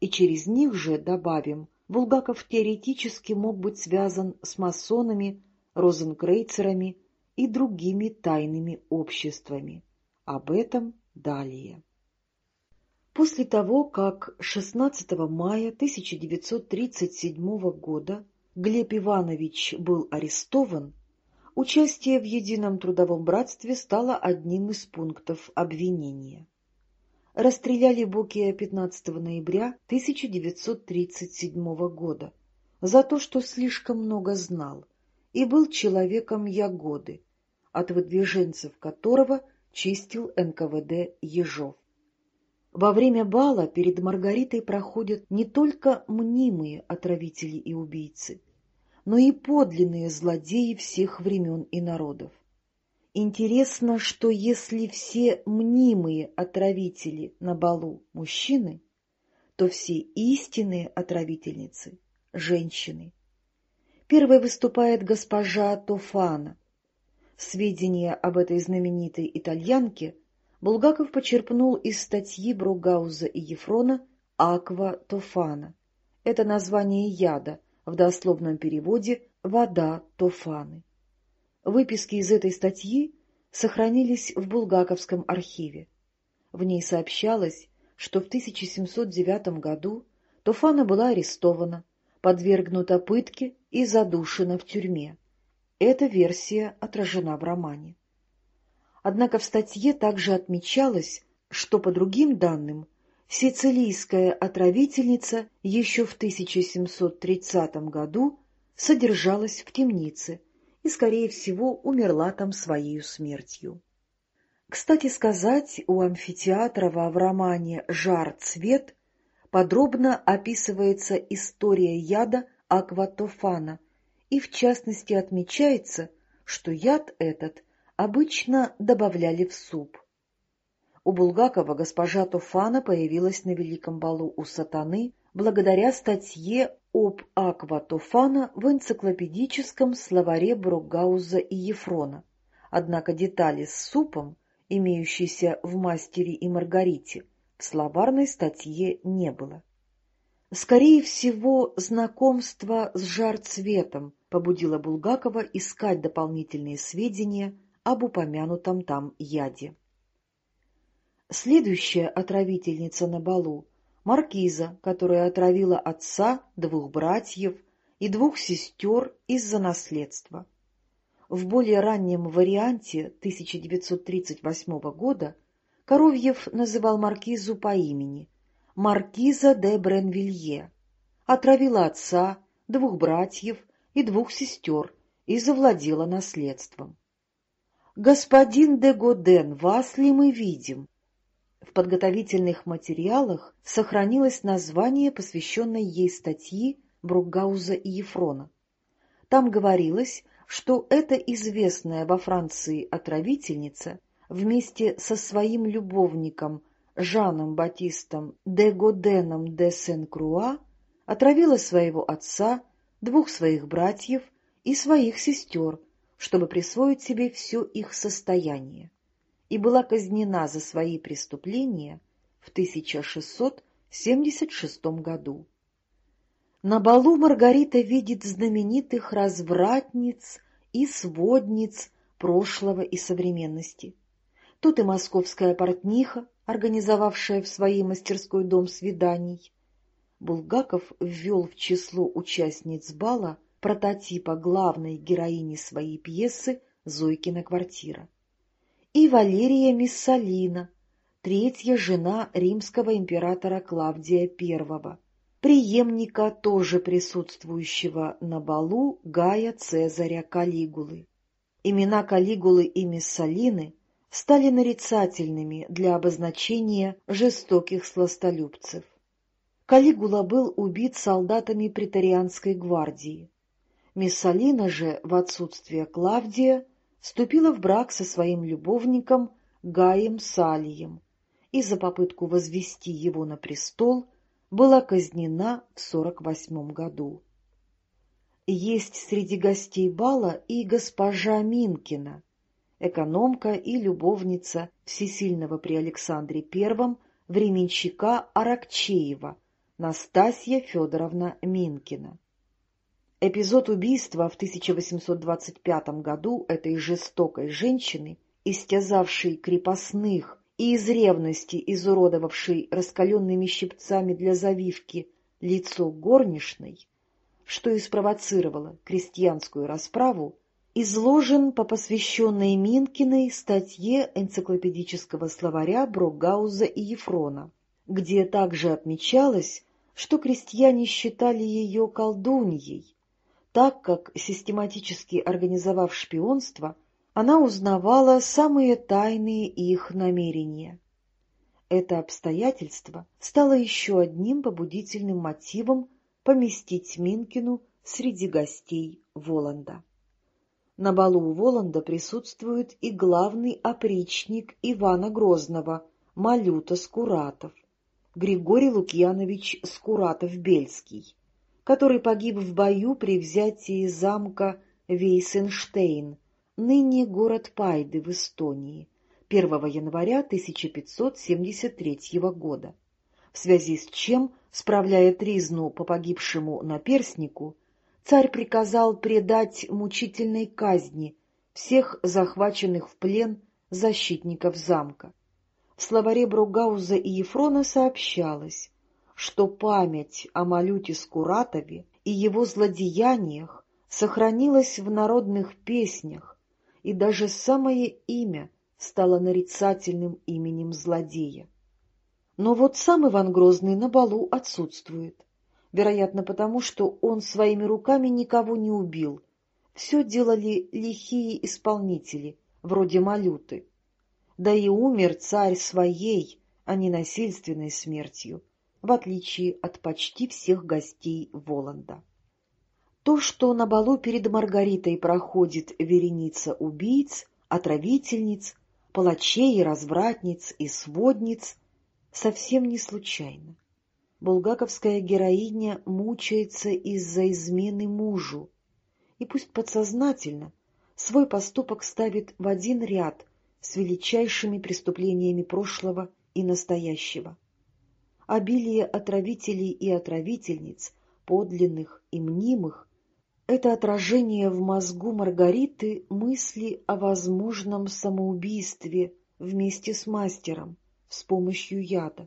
И через них же, добавим, Булгаков теоретически мог быть связан с масонами, розенкрейцерами и другими тайными обществами. Об этом далее. После того, как 16 мая 1937 года Глеб Иванович был арестован, участие в Едином трудовом братстве стало одним из пунктов обвинения. Расстреляли Букия 15 ноября 1937 года за то, что слишком много знал и был человеком Ягоды, от выдвиженцев которого чистил НКВД Ежов. Во время бала перед Маргаритой проходят не только мнимые отравители и убийцы, но и подлинные злодеи всех времен и народов. Интересно, что если все мнимые отравители на балу мужчины, то все истинные отравительницы — женщины. Первой выступает госпожа Тофана. Сведения об этой знаменитой итальянке Булгаков почерпнул из статьи Бругауза и Ефрона «Аква Тофана». Это название яда, в дословном переводе «вода Тофаны». Выписки из этой статьи сохранились в Булгаковском архиве. В ней сообщалось, что в 1709 году Тофана была арестована, подвергнута пытке и задушена в тюрьме. Эта версия отражена в романе. Однако в статье также отмечалось, что, по другим данным, сицилийская отравительница еще в 1730 году содержалась в темнице и, скорее всего, умерла там своей смертью. Кстати сказать, у Амфитеатрова в романе «Жар цвет» подробно описывается история яда акватофана, и в частности отмечается, что яд этот обычно добавляли в суп. У Булгакова госпожа Туфана появилась на Великом балу у сатаны благодаря статье об Аква Туфана в энциклопедическом словаре Бругауза и Ефрона. Однако детали с супом, имеющиеся в «Мастере и Маргарите», в словарной статье не было. Скорее всего, знакомство с жар-цветом побудило Булгакова искать дополнительные сведения об упомянутом там яде. Следующая отравительница на балу — маркиза, которая отравила отца, двух братьев и двух сестер из-за наследства. В более раннем варианте 1938 года Коровьев называл маркизу по имени Маркиза де Бренвилье, отравила отца, двух братьев и двух сестер и завладела наследством. «Господин де Годен, вас ли мы видим?» В подготовительных материалах сохранилось название, посвященное ей статьи Бругауза и Ефрона. Там говорилось, что эта известная во Франции отравительница вместе со своим любовником Жаном Батистом де Годеном де Сен-Круа отравила своего отца, двух своих братьев и своих сестер, чтобы присвоить себе все их состояние и была казнена за свои преступления в 1676 году. На балу Маргарита видит знаменитых развратниц и сводниц прошлого и современности. Тут и московская портниха, организовавшая в своей мастерской дом свиданий. Булгаков ввел в число участниц бала прототипа главной героини своей пьесы «Зойкина квартира» и Валерия Миссалина, третья жена римского императора Клавдия I, преемника тоже присутствующего на балу Гая Цезаря Калигулы. Имена Калигулы и Миссалины стали нарицательными для обозначения жестоких сластолюбцев. Калигула был убит солдатами претарианской гвардии. Миссалина же, в отсутствие Клавдия, вступила в брак со своим любовником Гаем Салием и за попытку возвести его на престол была казнена в 48 году. Есть среди гостей бала и госпожа Минкина, экономка и любовница всесильного при Александре I временщика Аракчеева, Настасья Федоровна Минкина. Эпизод убийства в 1825 году этой жестокой женщины, истязавшей крепостных и из ревности изуродовавшей раскаленными щипцами для завивки лицо горничной, что и спровоцировало крестьянскую расправу, изложен по посвященной Минкиной статье энциклопедического словаря Брогауза и Ефрона, где также отмечалось, что крестьяне считали ее колдуньей, так как, систематически организовав шпионство, она узнавала самые тайные их намерения. Это обстоятельство стало еще одним побудительным мотивом поместить Минкину среди гостей Воланда. На балу у Воланда присутствует и главный опричник Ивана Грозного, Малюта Скуратов, Григорий Лукьянович Скуратов-Бельский, который погиб в бою при взятии замка Вейсенштейн, ныне город Пайды в Эстонии, 1 января 1573 года, в связи с чем, справляя тризну по погибшему наперснику, царь приказал предать мучительной казни всех захваченных в плен защитников замка. В словаре Бругауза и Ефрона сообщалось, что память о Малюте Скуратове и его злодеяниях сохранилась в народных песнях, и даже самое имя стало нарицательным именем злодея. Но вот сам Иван Грозный на балу отсутствует. Вероятно, потому что он своими руками никого не убил. Все делали лихие исполнители, вроде Малюты. Да и умер царь своей, а не насильственной смертью, в отличие от почти всех гостей Воланда. То, что на балу перед Маргаритой проходит вереница убийц, отравительниц, палачей, развратниц и сводниц, совсем не случайно. Булгаковская героиня мучается из-за измены мужу, и пусть подсознательно свой поступок ставит в один ряд с величайшими преступлениями прошлого и настоящего. Обилие отравителей и отравительниц, подлинных и мнимых, это отражение в мозгу Маргариты мысли о возможном самоубийстве вместе с мастером с помощью яда.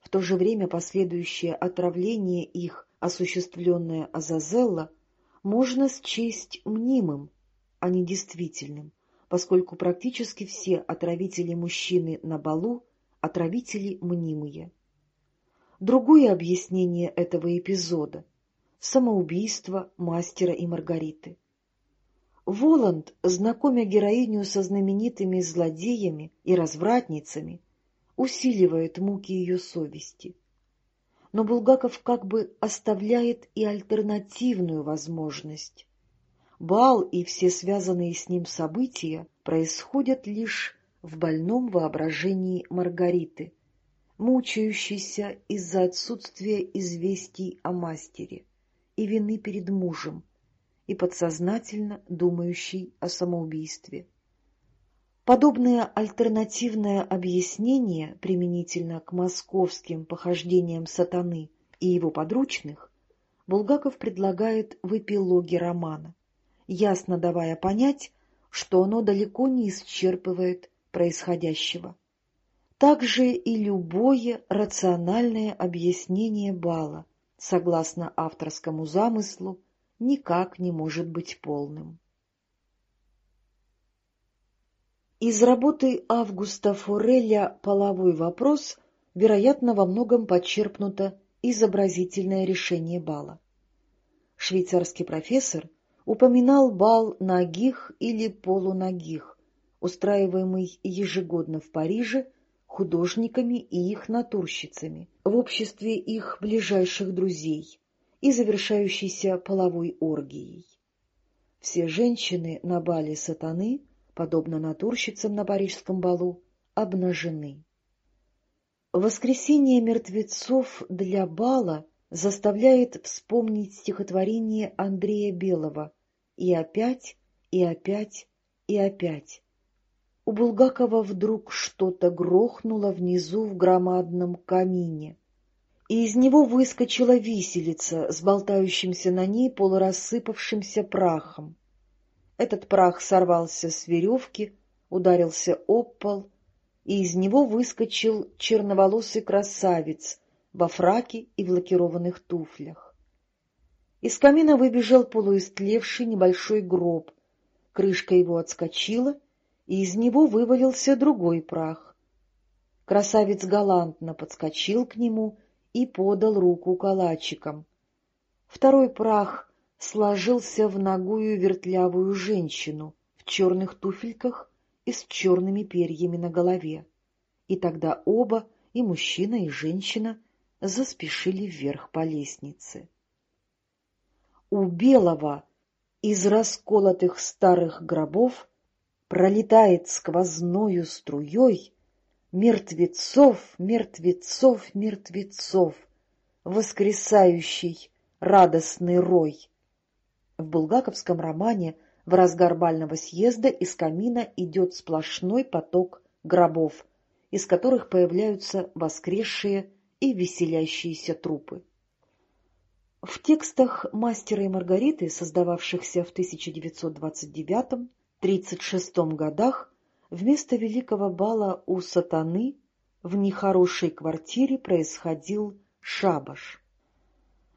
В то же время последующее отравление их, осуществленное Азазелла, можно счесть мнимым, а не действительным, поскольку практически все отравители мужчины на балу — отравители мнимые. Другое объяснение этого эпизода — самоубийство мастера и Маргариты. Воланд, знакомя героиню со знаменитыми злодеями и развратницами, усиливает муки ее совести. Но Булгаков как бы оставляет и альтернативную возможность. Бал и все связанные с ним события происходят лишь в больном воображении Маргариты, мучающейся из-за отсутствия известий о мастере и вины перед мужем, и подсознательно думающий о самоубийстве. Подобное альтернативное объяснение применительно к московским похождениям сатаны и его подручных Булгаков предлагает в эпилоге романа, ясно давая понять, что оно далеко не исчерпывает происходящего. Также и любое рациональное объяснение бала согласно авторскому замыслу, никак не может быть полным. Из работы Августа Фореля «Половой вопрос» вероятно во многом подчерпнуто изобразительное решение бала. Швейцарский профессор упоминал бал нагих или полуногих, устраиваемый ежегодно в Париже художниками и их натурщицами в обществе их ближайших друзей и завершающийся половой оргией. Все женщины на бале сатаны, подобно натурщицам на парижском балу, обнажены. Воскресение мертвецов для бала заставляет вспомнить стихотворение Андрея Белого «И опять, и опять, и опять». У Булгакова вдруг что-то грохнуло внизу в громадном камине, и из него выскочила виселица с болтающимся на ней полурассыпавшимся прахом. Этот прах сорвался с веревки, ударился об пол, и из него выскочил черноволосый красавец во фраке и в лакированных туфлях. Из камина выбежал полуистлевший небольшой гроб, крышка его отскочила — и из него вывалился другой прах. Красавец галантно подскочил к нему и подал руку калачиком. Второй прах сложился в ногую вертлявую женщину в черных туфельках и с черными перьями на голове. И тогда оба, и мужчина, и женщина, заспешили вверх по лестнице. У белого из расколотых старых гробов пролетает сквозною струей мертвецов, мертвецов, мертвецов, воскресающий радостный рой. В булгаковском романе в разгар бального съезда из камина идет сплошной поток гробов, из которых появляются воскресшие и веселящиеся трупы. В текстах «Мастера и Маргариты», создававшихся в 1929 1936 годах вместо великого бала у сатаны в нехорошей квартире происходил шабаш.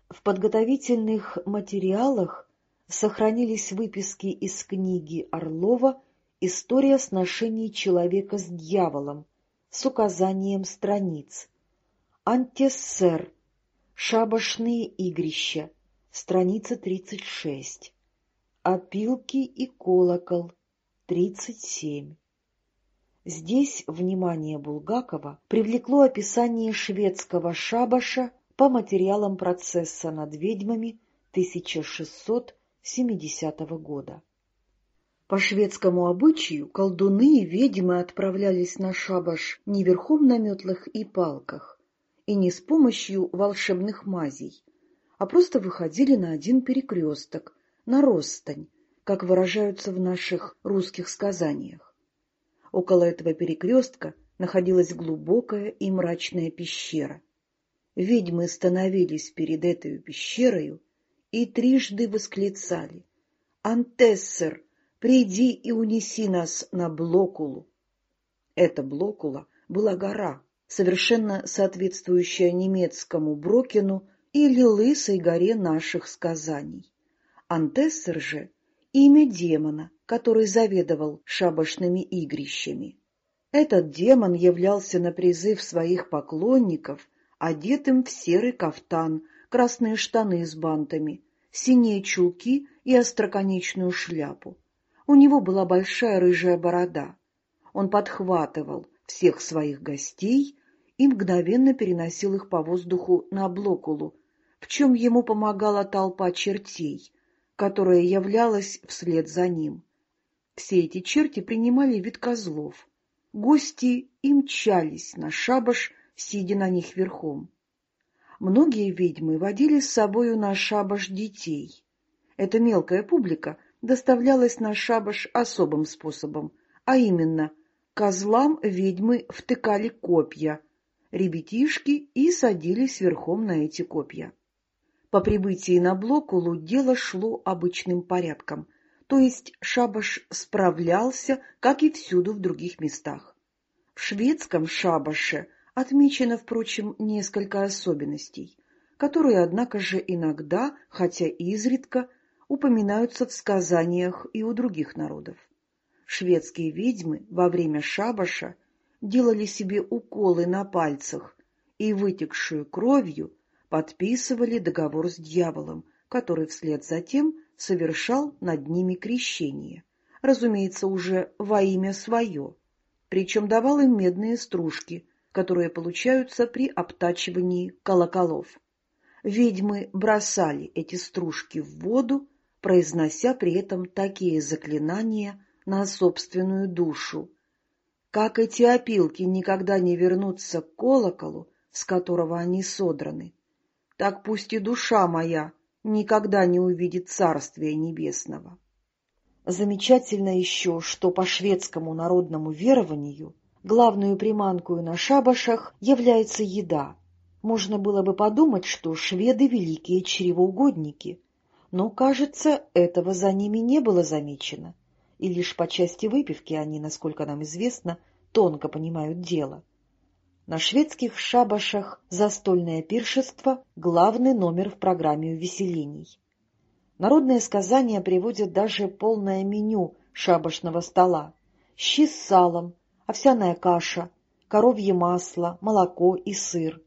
В подготовительных материалах сохранились выписки из книги Орлова «История сношений человека с дьяволом», с указанием страниц. Антессер. Шабашные игрища. Страница 36. Опилки и колокол. 37. Здесь внимание Булгакова привлекло описание шведского шабаша по материалам процесса над ведьмами 1670 года. По шведскому обычаю колдуны и ведьмы отправлялись на шабаш не верхом на метлах и палках, и не с помощью волшебных мазей, а просто выходили на один перекресток, на Ростань, как выражаются в наших русских сказаниях. Около этого перекрестка находилась глубокая и мрачная пещера. Ведьмы становились перед этой пещерою и трижды восклицали «Антессер!» приди и унеси нас на Блокулу. Эта Блокула была гора, совершенно соответствующая немецкому Брокину или Лысой горе наших сказаний. Антессер же — имя демона, который заведовал шабашными игрищами. Этот демон являлся на призыв своих поклонников, одетым в серый кафтан, красные штаны с бантами, синие чулки и остроконечную шляпу. У него была большая рыжая борода. Он подхватывал всех своих гостей и мгновенно переносил их по воздуху на Блокулу, в чем ему помогала толпа чертей, которая являлась вслед за ним. Все эти черти принимали вид козлов. Гости и мчались на шабаш, сидя на них верхом. Многие ведьмы водили с собою на шабаш детей. Эта мелкая публика — доставлялась на шабаш особым способом, а именно козлам ведьмы втыкали копья, ребятишки и садились верхом на эти копья. По прибытии на Блокулу дело шло обычным порядком, то есть шабаш справлялся, как и всюду в других местах. В шведском шабаше отмечено, впрочем, несколько особенностей, которые, однако же, иногда, хотя изредка, упоминаются в сказаниях и у других народов. Шведские ведьмы во время шабаша делали себе уколы на пальцах и, вытекшую кровью, подписывали договор с дьяволом, который вслед за тем совершал над ними крещение, разумеется, уже во имя свое, причем давал им медные стружки, которые получаются при обтачивании колоколов. Ведьмы бросали эти стружки в воду произнося при этом такие заклинания на собственную душу. Как эти опилки никогда не вернутся к колоколу, с которого они содраны, так пусть и душа моя никогда не увидит Царствия Небесного. Замечательно еще, что по шведскому народному верованию главную приманкою на шабашах является еда. Можно было бы подумать, что шведы — великие чревоугодники — но, кажется, этого за ними не было замечено, и лишь по части выпивки они, насколько нам известно, тонко понимают дело. На шведских шабашах застольное пиршество — главный номер в программе увеселений. Народные сказания приводят даже полное меню шабашного стола. Щи с салом, овсяная каша, коровье масло, молоко и сыр.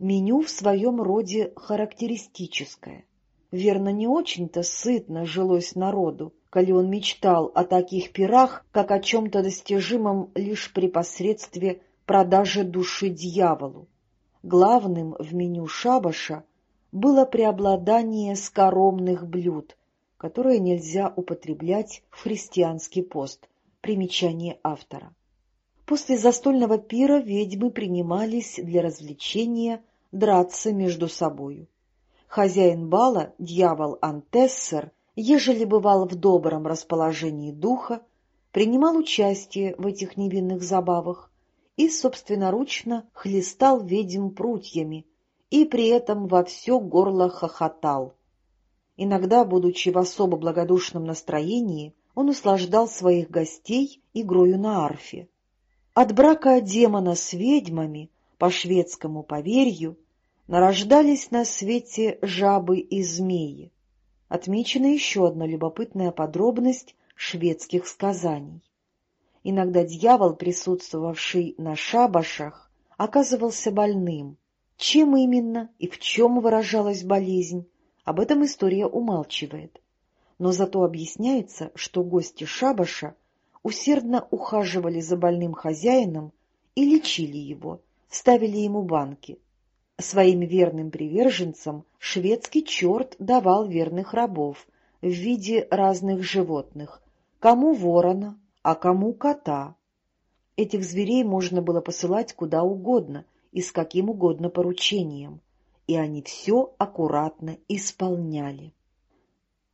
Меню в своем роде характеристическое — Верно, не очень-то сытно жилось народу, коли он мечтал о таких пирах, как о чем-то достижимом лишь при посредстве продажи души дьяволу. Главным в меню шабаша было преобладание скоромных блюд, которые нельзя употреблять в христианский пост. Примечание автора. После застольного пира ведьмы принимались для развлечения драться между собою. Хозяин бала, дьявол Антессер, ежели бывал в добром расположении духа, принимал участие в этих невинных забавах и собственноручно хлестал ведьм прутьями и при этом во все горло хохотал. Иногда, будучи в особо благодушном настроении, он услаждал своих гостей игрою на арфе. От брака демона с ведьмами, по шведскому поверью, нарождались на свете жабы и змеи. Отмечена еще одна любопытная подробность шведских сказаний. Иногда дьявол, присутствовавший на шабашах, оказывался больным. Чем именно и в чем выражалась болезнь, об этом история умалчивает. Но зато объясняется, что гости шабаша усердно ухаживали за больным хозяином и лечили его, ставили ему банки. Своим верным приверженцам шведский черт давал верных рабов в виде разных животных, кому ворона, а кому кота. Этих зверей можно было посылать куда угодно и с каким угодно поручением, и они все аккуратно исполняли.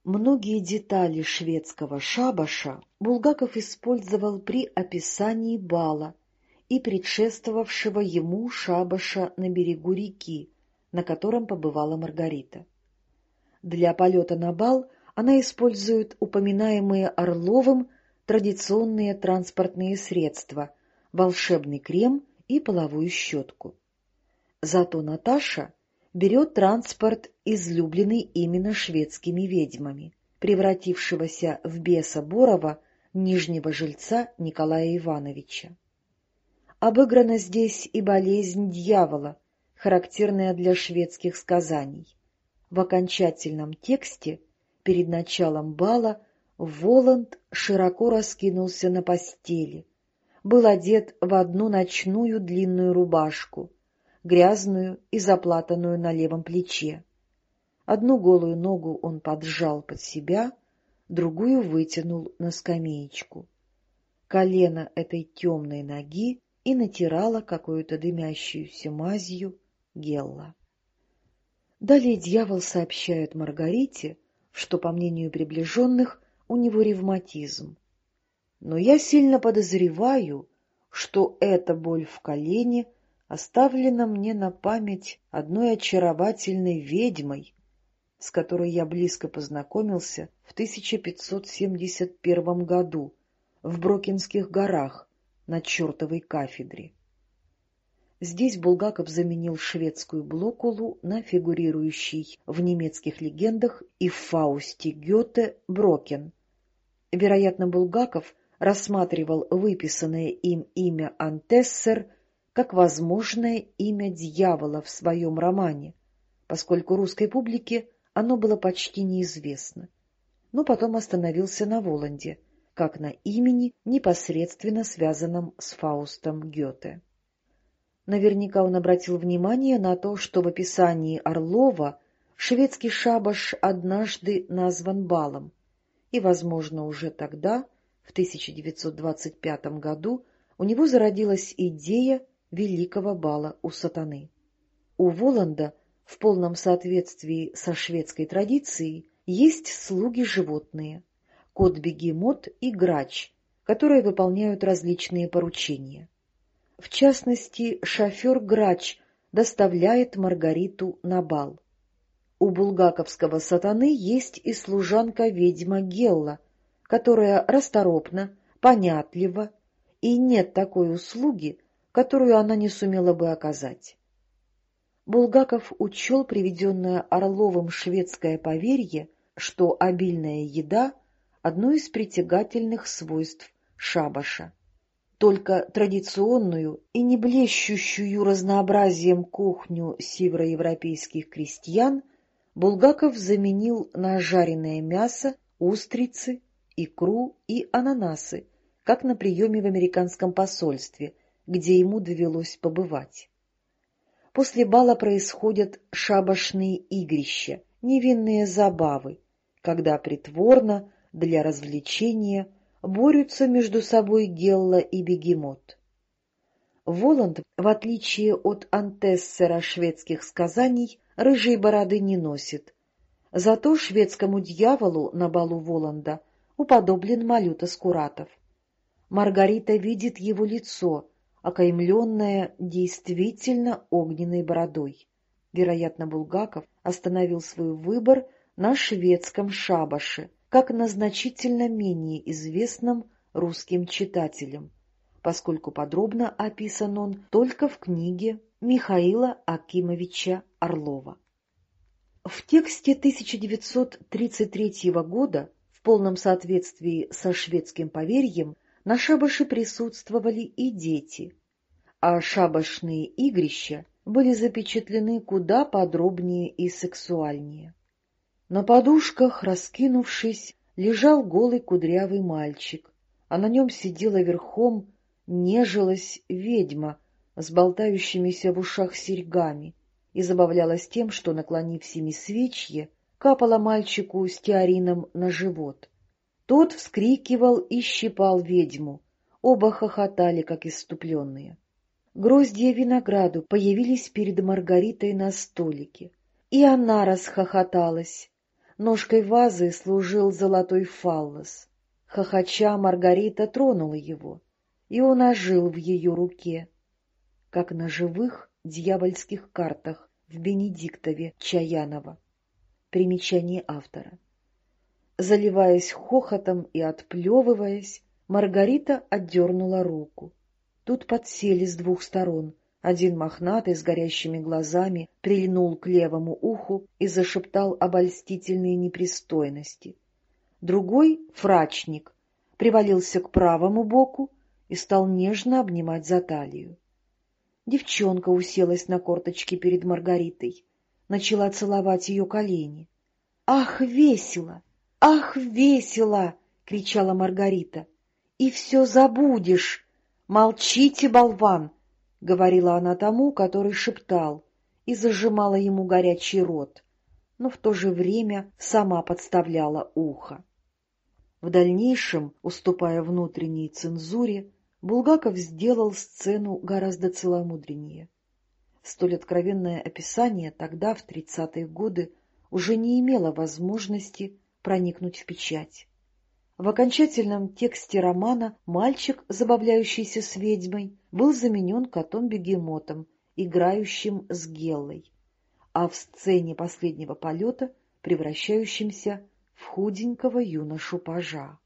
Многие детали шведского шабаша Булгаков использовал при описании бала и предшествовавшего ему шабаша на берегу реки, на котором побывала Маргарита. Для полета на бал она использует упоминаемые Орловым традиционные транспортные средства — волшебный крем и половую щетку. Зато Наташа берет транспорт, излюбленный именно шведскими ведьмами, превратившегося в беса Борова, нижнего жильца Николая Ивановича. Обыграна здесь и болезнь дьявола, характерная для шведских сказаний. В окончательном тексте, перед началом бала, Воланд широко раскинулся на постели. Был одет в одну ночную длинную рубашку, грязную и заплатанную на левом плече. Одну голую ногу он поджал под себя, другую вытянул на скамеечку. Колено этой темной ноги и натирала какую-то дымящуюся мазью Гелла. Далее дьявол сообщает Маргарите, что, по мнению приближенных, у него ревматизм. Но я сильно подозреваю, что эта боль в колене оставлена мне на память одной очаровательной ведьмой, с которой я близко познакомился в 1571 году в Брокинских горах на чертовой кафедре. Здесь Булгаков заменил шведскую блокулу на фигурирующий в немецких легендах и в Фаусте Гёте Брокен, Вероятно, Булгаков рассматривал выписанное им имя Антессер как возможное имя дьявола в своем романе, поскольку русской публике оно было почти неизвестно, но потом остановился на Воланде, как на имени, непосредственно связанном с Фаустом Гёте. Наверняка он обратил внимание на то, что в описании Орлова шведский шабаш однажды назван балом, и, возможно, уже тогда, в 1925 году, у него зародилась идея великого бала у сатаны. У Воланда, в полном соответствии со шведской традицией, есть слуги-животные, кот-бегемот и грач, которые выполняют различные поручения. В частности, шофер-грач доставляет Маргариту на бал. У булгаковского сатаны есть и служанка-ведьма Гелла, которая расторопна, понятлива, и нет такой услуги, которую она не сумела бы оказать. Булгаков учел приведенное Орловым шведское поверье, что обильная еда — одно из притягательных свойств шабаша. Только традиционную и не блещущую разнообразием кухню североевропейских крестьян Булгаков заменил на жареное мясо, устрицы, икру и ананасы, как на приеме в американском посольстве, где ему довелось побывать. После бала происходят шабашные игрища, невинные забавы, когда притворно, для развлечения, борются между собой Гелла и Бегемот. Воланд, в отличие от антессера шведских сказаний, рыжей бороды не носит. Зато шведскому дьяволу на балу Воланда уподоблен Малюта Скуратов. Маргарита видит его лицо, окаймленное действительно огненной бородой. Вероятно, Булгаков остановил свой выбор на шведском шабаше, как на значительно менее известном русским читателям, поскольку подробно описан он только в книге Михаила Акимовича Орлова. В тексте 1933 года, в полном соответствии со шведским поверьем, на шабаше присутствовали и дети, а шабашные игрища были запечатлены куда подробнее и сексуальнее. На подушках, раскинувшись, лежал голый кудрявый мальчик, а на нем сидела верхом, нежилась ведьма с болтающимися в ушах серьгами и забавлялась тем, что, наклонив семисвечье, капала мальчику стеарином на живот. Тот вскрикивал и щипал ведьму, оба хохотали, как иступленные. Гроздья винограду появились перед Маргаритой на столике, и она расхохоталась. Ножкой вазы служил золотой фаллос. Хохоча Маргарита тронула его, и он ожил в ее руке, как на живых дьявольских картах в Бенедиктове Чаянова. Примечание автора. Заливаясь хохотом и отплевываясь, Маргарита отдернула руку. Тут подсели с двух сторон. Один мохнатый с горящими глазами прильнул к левому уху и зашептал обольстительные непристойности. Другой, фрачник, привалился к правому боку и стал нежно обнимать за талию. Девчонка уселась на корточки перед Маргаритой, начала целовать ее колени. — Ах, весело! Ах, весело! — кричала Маргарита. — И все забудешь! «Молчите, болван!» — говорила она тому, который шептал, и зажимала ему горячий рот, но в то же время сама подставляла ухо. В дальнейшем, уступая внутренней цензуре, Булгаков сделал сцену гораздо целомудреннее. Столь откровенное описание тогда, в тридцатые годы, уже не имело возможности проникнуть в печать. В окончательном тексте романа мальчик, забавляющийся с ведьмой, был заменен котом-бегемотом, играющим с Геллой, а в сцене последнего полета превращающимся в худенького юношу-пажа.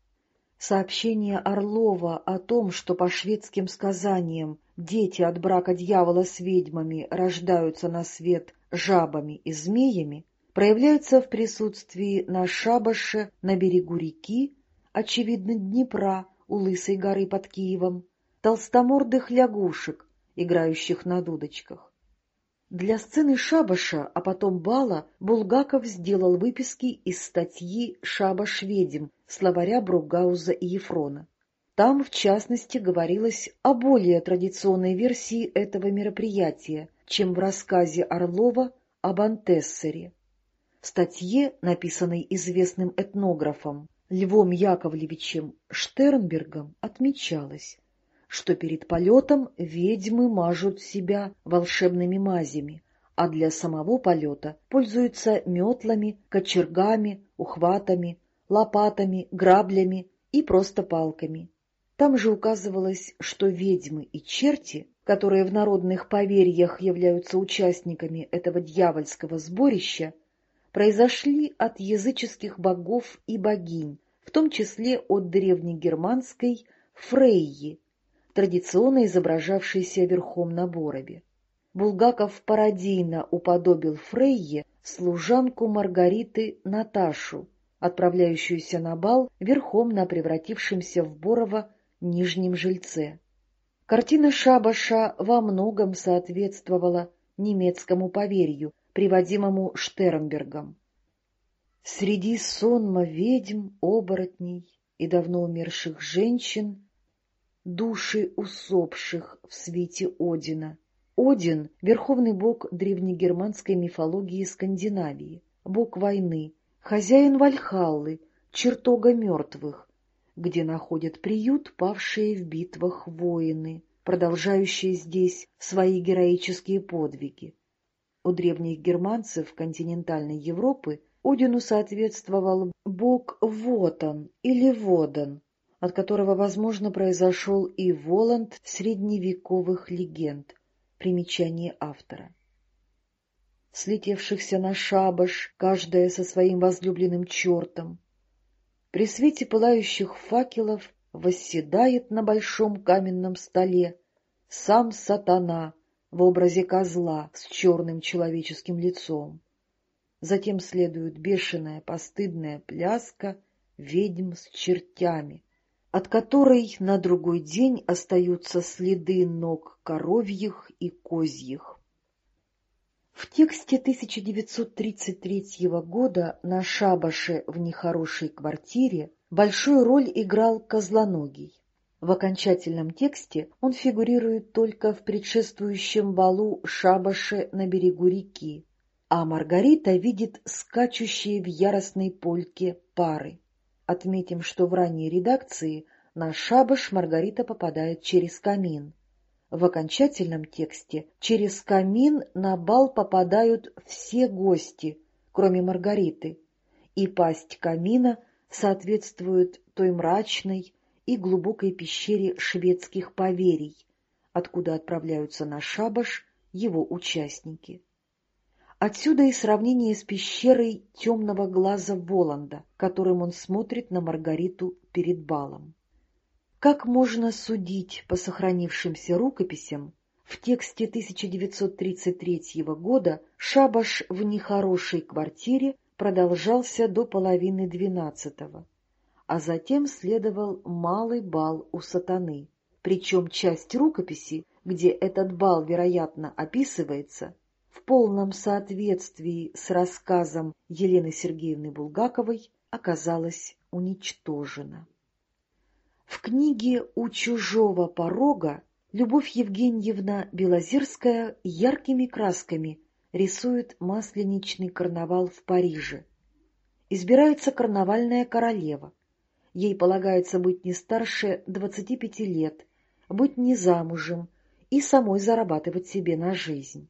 Сообщение Орлова о том, что по шведским сказаниям дети от брака дьявола с ведьмами рождаются на свет жабами и змеями, проявляется в присутствии на шабаше на берегу реки очевидно, Днепра у Лысой горы под Киевом, толстомордых лягушек, играющих на дудочках. Для сцены шабаша, а потом бала, Булгаков сделал выписки из статьи «Шабаш-ведьм» словаря Бругауза и Ефрона. Там, в частности, говорилось о более традиционной версии этого мероприятия, чем в рассказе Орлова об Антессере. В статье, написанной известным этнографом, Львом Яковлевичем Штернбергом отмечалось, что перед полетом ведьмы мажут себя волшебными мазями, а для самого полета пользуются метлами, кочергами, ухватами, лопатами, граблями и просто палками. Там же указывалось, что ведьмы и черти, которые в народных поверьях являются участниками этого дьявольского сборища, произошли от языческих богов и богинь, в том числе от древнегерманской Фрейи, традиционно изображавшейся верхом на боробе. Булгаков пародийно уподобил Фрейе служанку Маргариты Наташу, отправляющуюся на бал верхом на превратившемся в Борова нижнем жильце. Картина Шабаша во многом соответствовала немецкому поверью, приводимому Штернбергом. Среди сонма ведьм, оборотней и давно умерших женщин, души усопших в свете Одина. Один — верховный бог древнегерманской мифологии Скандинавии, бог войны, хозяин Вальхаллы, чертога мертвых, где находят приют павшие в битвах воины, продолжающие здесь свои героические подвиги. У древних германцев континентальной Европы Одину соответствовал бог Вотан или Водан, от которого, возможно, произошел и Воланд средневековых легенд. Примечание автора. Слетевшихся на шабаш, каждая со своим возлюбленным чертом. При свете пылающих факелов восседает на большом каменном столе сам сатана, в образе козла с черным человеческим лицом. Затем следует бешеная постыдная пляска ведьм с чертями, от которой на другой день остаются следы ног коровьих и козьих. В тексте 1933 года на шабаше в нехорошей квартире большую роль играл Козлоногий. В окончательном тексте он фигурирует только в предшествующем балу шабаше на берегу реки, а Маргарита видит скачущие в яростной польке пары. Отметим, что в ранней редакции на шабаш Маргарита попадает через камин, в окончательном тексте через камин на бал попадают все гости, кроме Маргариты, и пасть камина соответствует той мрачной и глубокой пещере шведских поверий, откуда отправляются на шабаш его участники. Отсюда и сравнение с пещерой темного глаза Воланда, которым он смотрит на Маргариту перед балом. Как можно судить по сохранившимся рукописям, в тексте 1933 года шабаш в нехорошей квартире продолжался до половины двенадцатого, а затем следовал малый бал у сатаны. Причем часть рукописи, где этот бал, вероятно, описывается, в полном соответствии с рассказом Елены Сергеевны Булгаковой, оказалась уничтожена. В книге «У чужого порога» Любовь Евгеньевна Белозерская яркими красками рисует масленичный карнавал в Париже. Избирается карнавальная королева. Ей полагается быть не старше 25 лет, быть не замужем и самой зарабатывать себе на жизнь.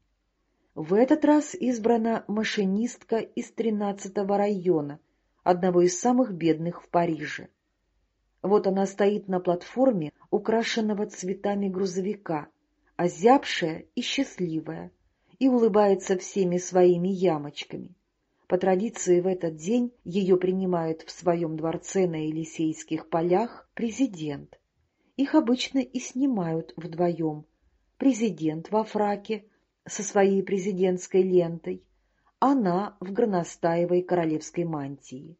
В этот раз избрана машинистка из 13-го района, одного из самых бедных в Париже. Вот она стоит на платформе, украшенного цветами грузовика, озябшая и счастливая, и улыбается всеми своими ямочками. По традиции в этот день ее принимает в своем дворце на Елисейских полях президент. Их обычно и снимают вдвоем. Президент во фраке со своей президентской лентой, она в горностаевой королевской мантии.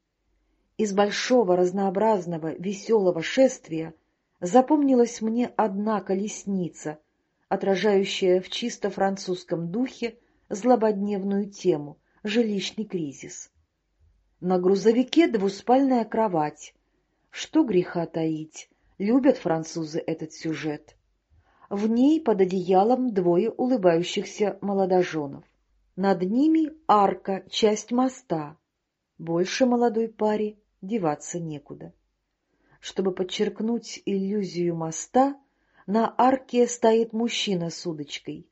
Из большого разнообразного веселого шествия запомнилась мне одна колесница, отражающая в чисто французском духе злободневную тему — жилищный кризис. На грузовике двуспальная кровать. Что греха таить, любят французы этот сюжет. В ней под одеялом двое улыбающихся молодоженов. Над ними арка, часть моста. Больше молодой паре деваться некуда. Чтобы подчеркнуть иллюзию моста, на арке стоит мужчина с удочкой,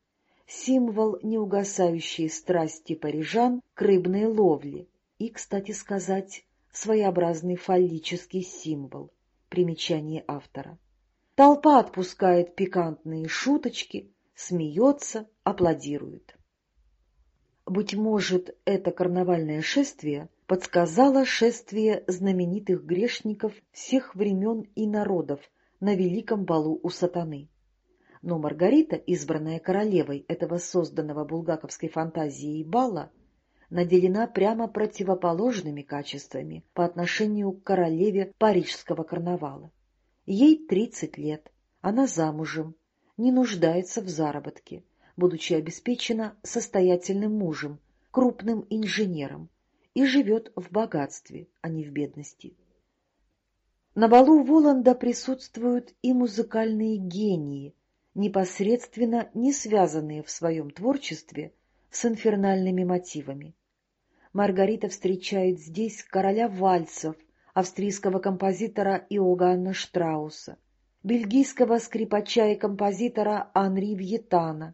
символ неугасающей страсти парижан к рыбной ловле и, кстати сказать, своеобразный фаллический символ, примечание автора. Толпа отпускает пикантные шуточки, смеется, аплодирует. Быть может, это карнавальное шествие подсказало шествие знаменитых грешников всех времен и народов на великом балу у сатаны. Но Маргарита, избранная королевой этого созданного булгаковской фантазией бала, наделена прямо противоположными качествами по отношению к королеве парижского карнавала. Ей тридцать лет, она замужем, не нуждается в заработке, будучи обеспечена состоятельным мужем, крупным инженером, и живет в богатстве, а не в бедности. На балу Воланда присутствуют и музыкальные гении, непосредственно не связанные в своем творчестве с инфернальными мотивами. Маргарита встречает здесь короля вальсов, австрийского композитора Иоганна Штрауса, бельгийского скрипача и композитора Анри Вьетана,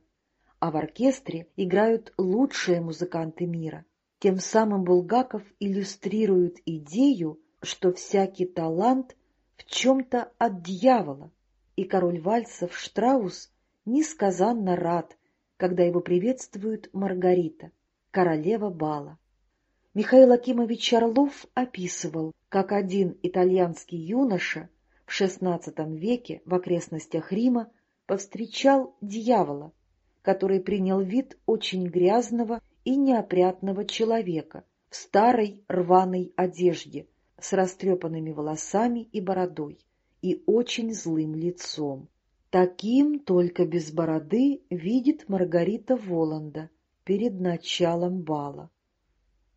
а в оркестре играют лучшие музыканты мира. Тем самым Булгаков иллюстрирует идею, что всякий талант в чем-то от дьявола, и король вальсов Штраус несказанно рад, когда его приветствует Маргарита, королева бала. Михаил Акимович Орлов описывал, как один итальянский юноша в XVI веке в окрестностях Рима повстречал дьявола, который принял вид очень грязного и неопрятного человека в старой рваной одежде с растрепанными волосами и бородой и очень злым лицом. Таким, только без бороды, видит Маргарита Воланда перед началом бала.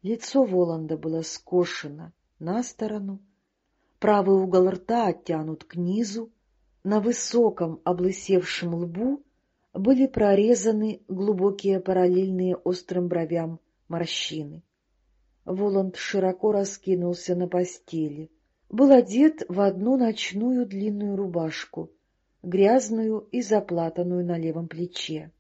Лицо Воланда было скошено на сторону, правый угол рта оттянут к низу, на высоком облысевшем лбу были прорезаны глубокие параллельные острым бровям морщины. Воланд широко раскинулся на постели. Был одет в одну ночную длинную рубашку, грязную и заплатанную на левом плече.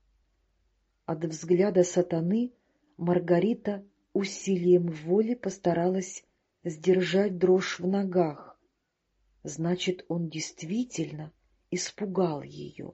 От взгляда сатаны Маргарита усилием воли постаралась сдержать дрожь в ногах. Значит, он действительно испугал ее.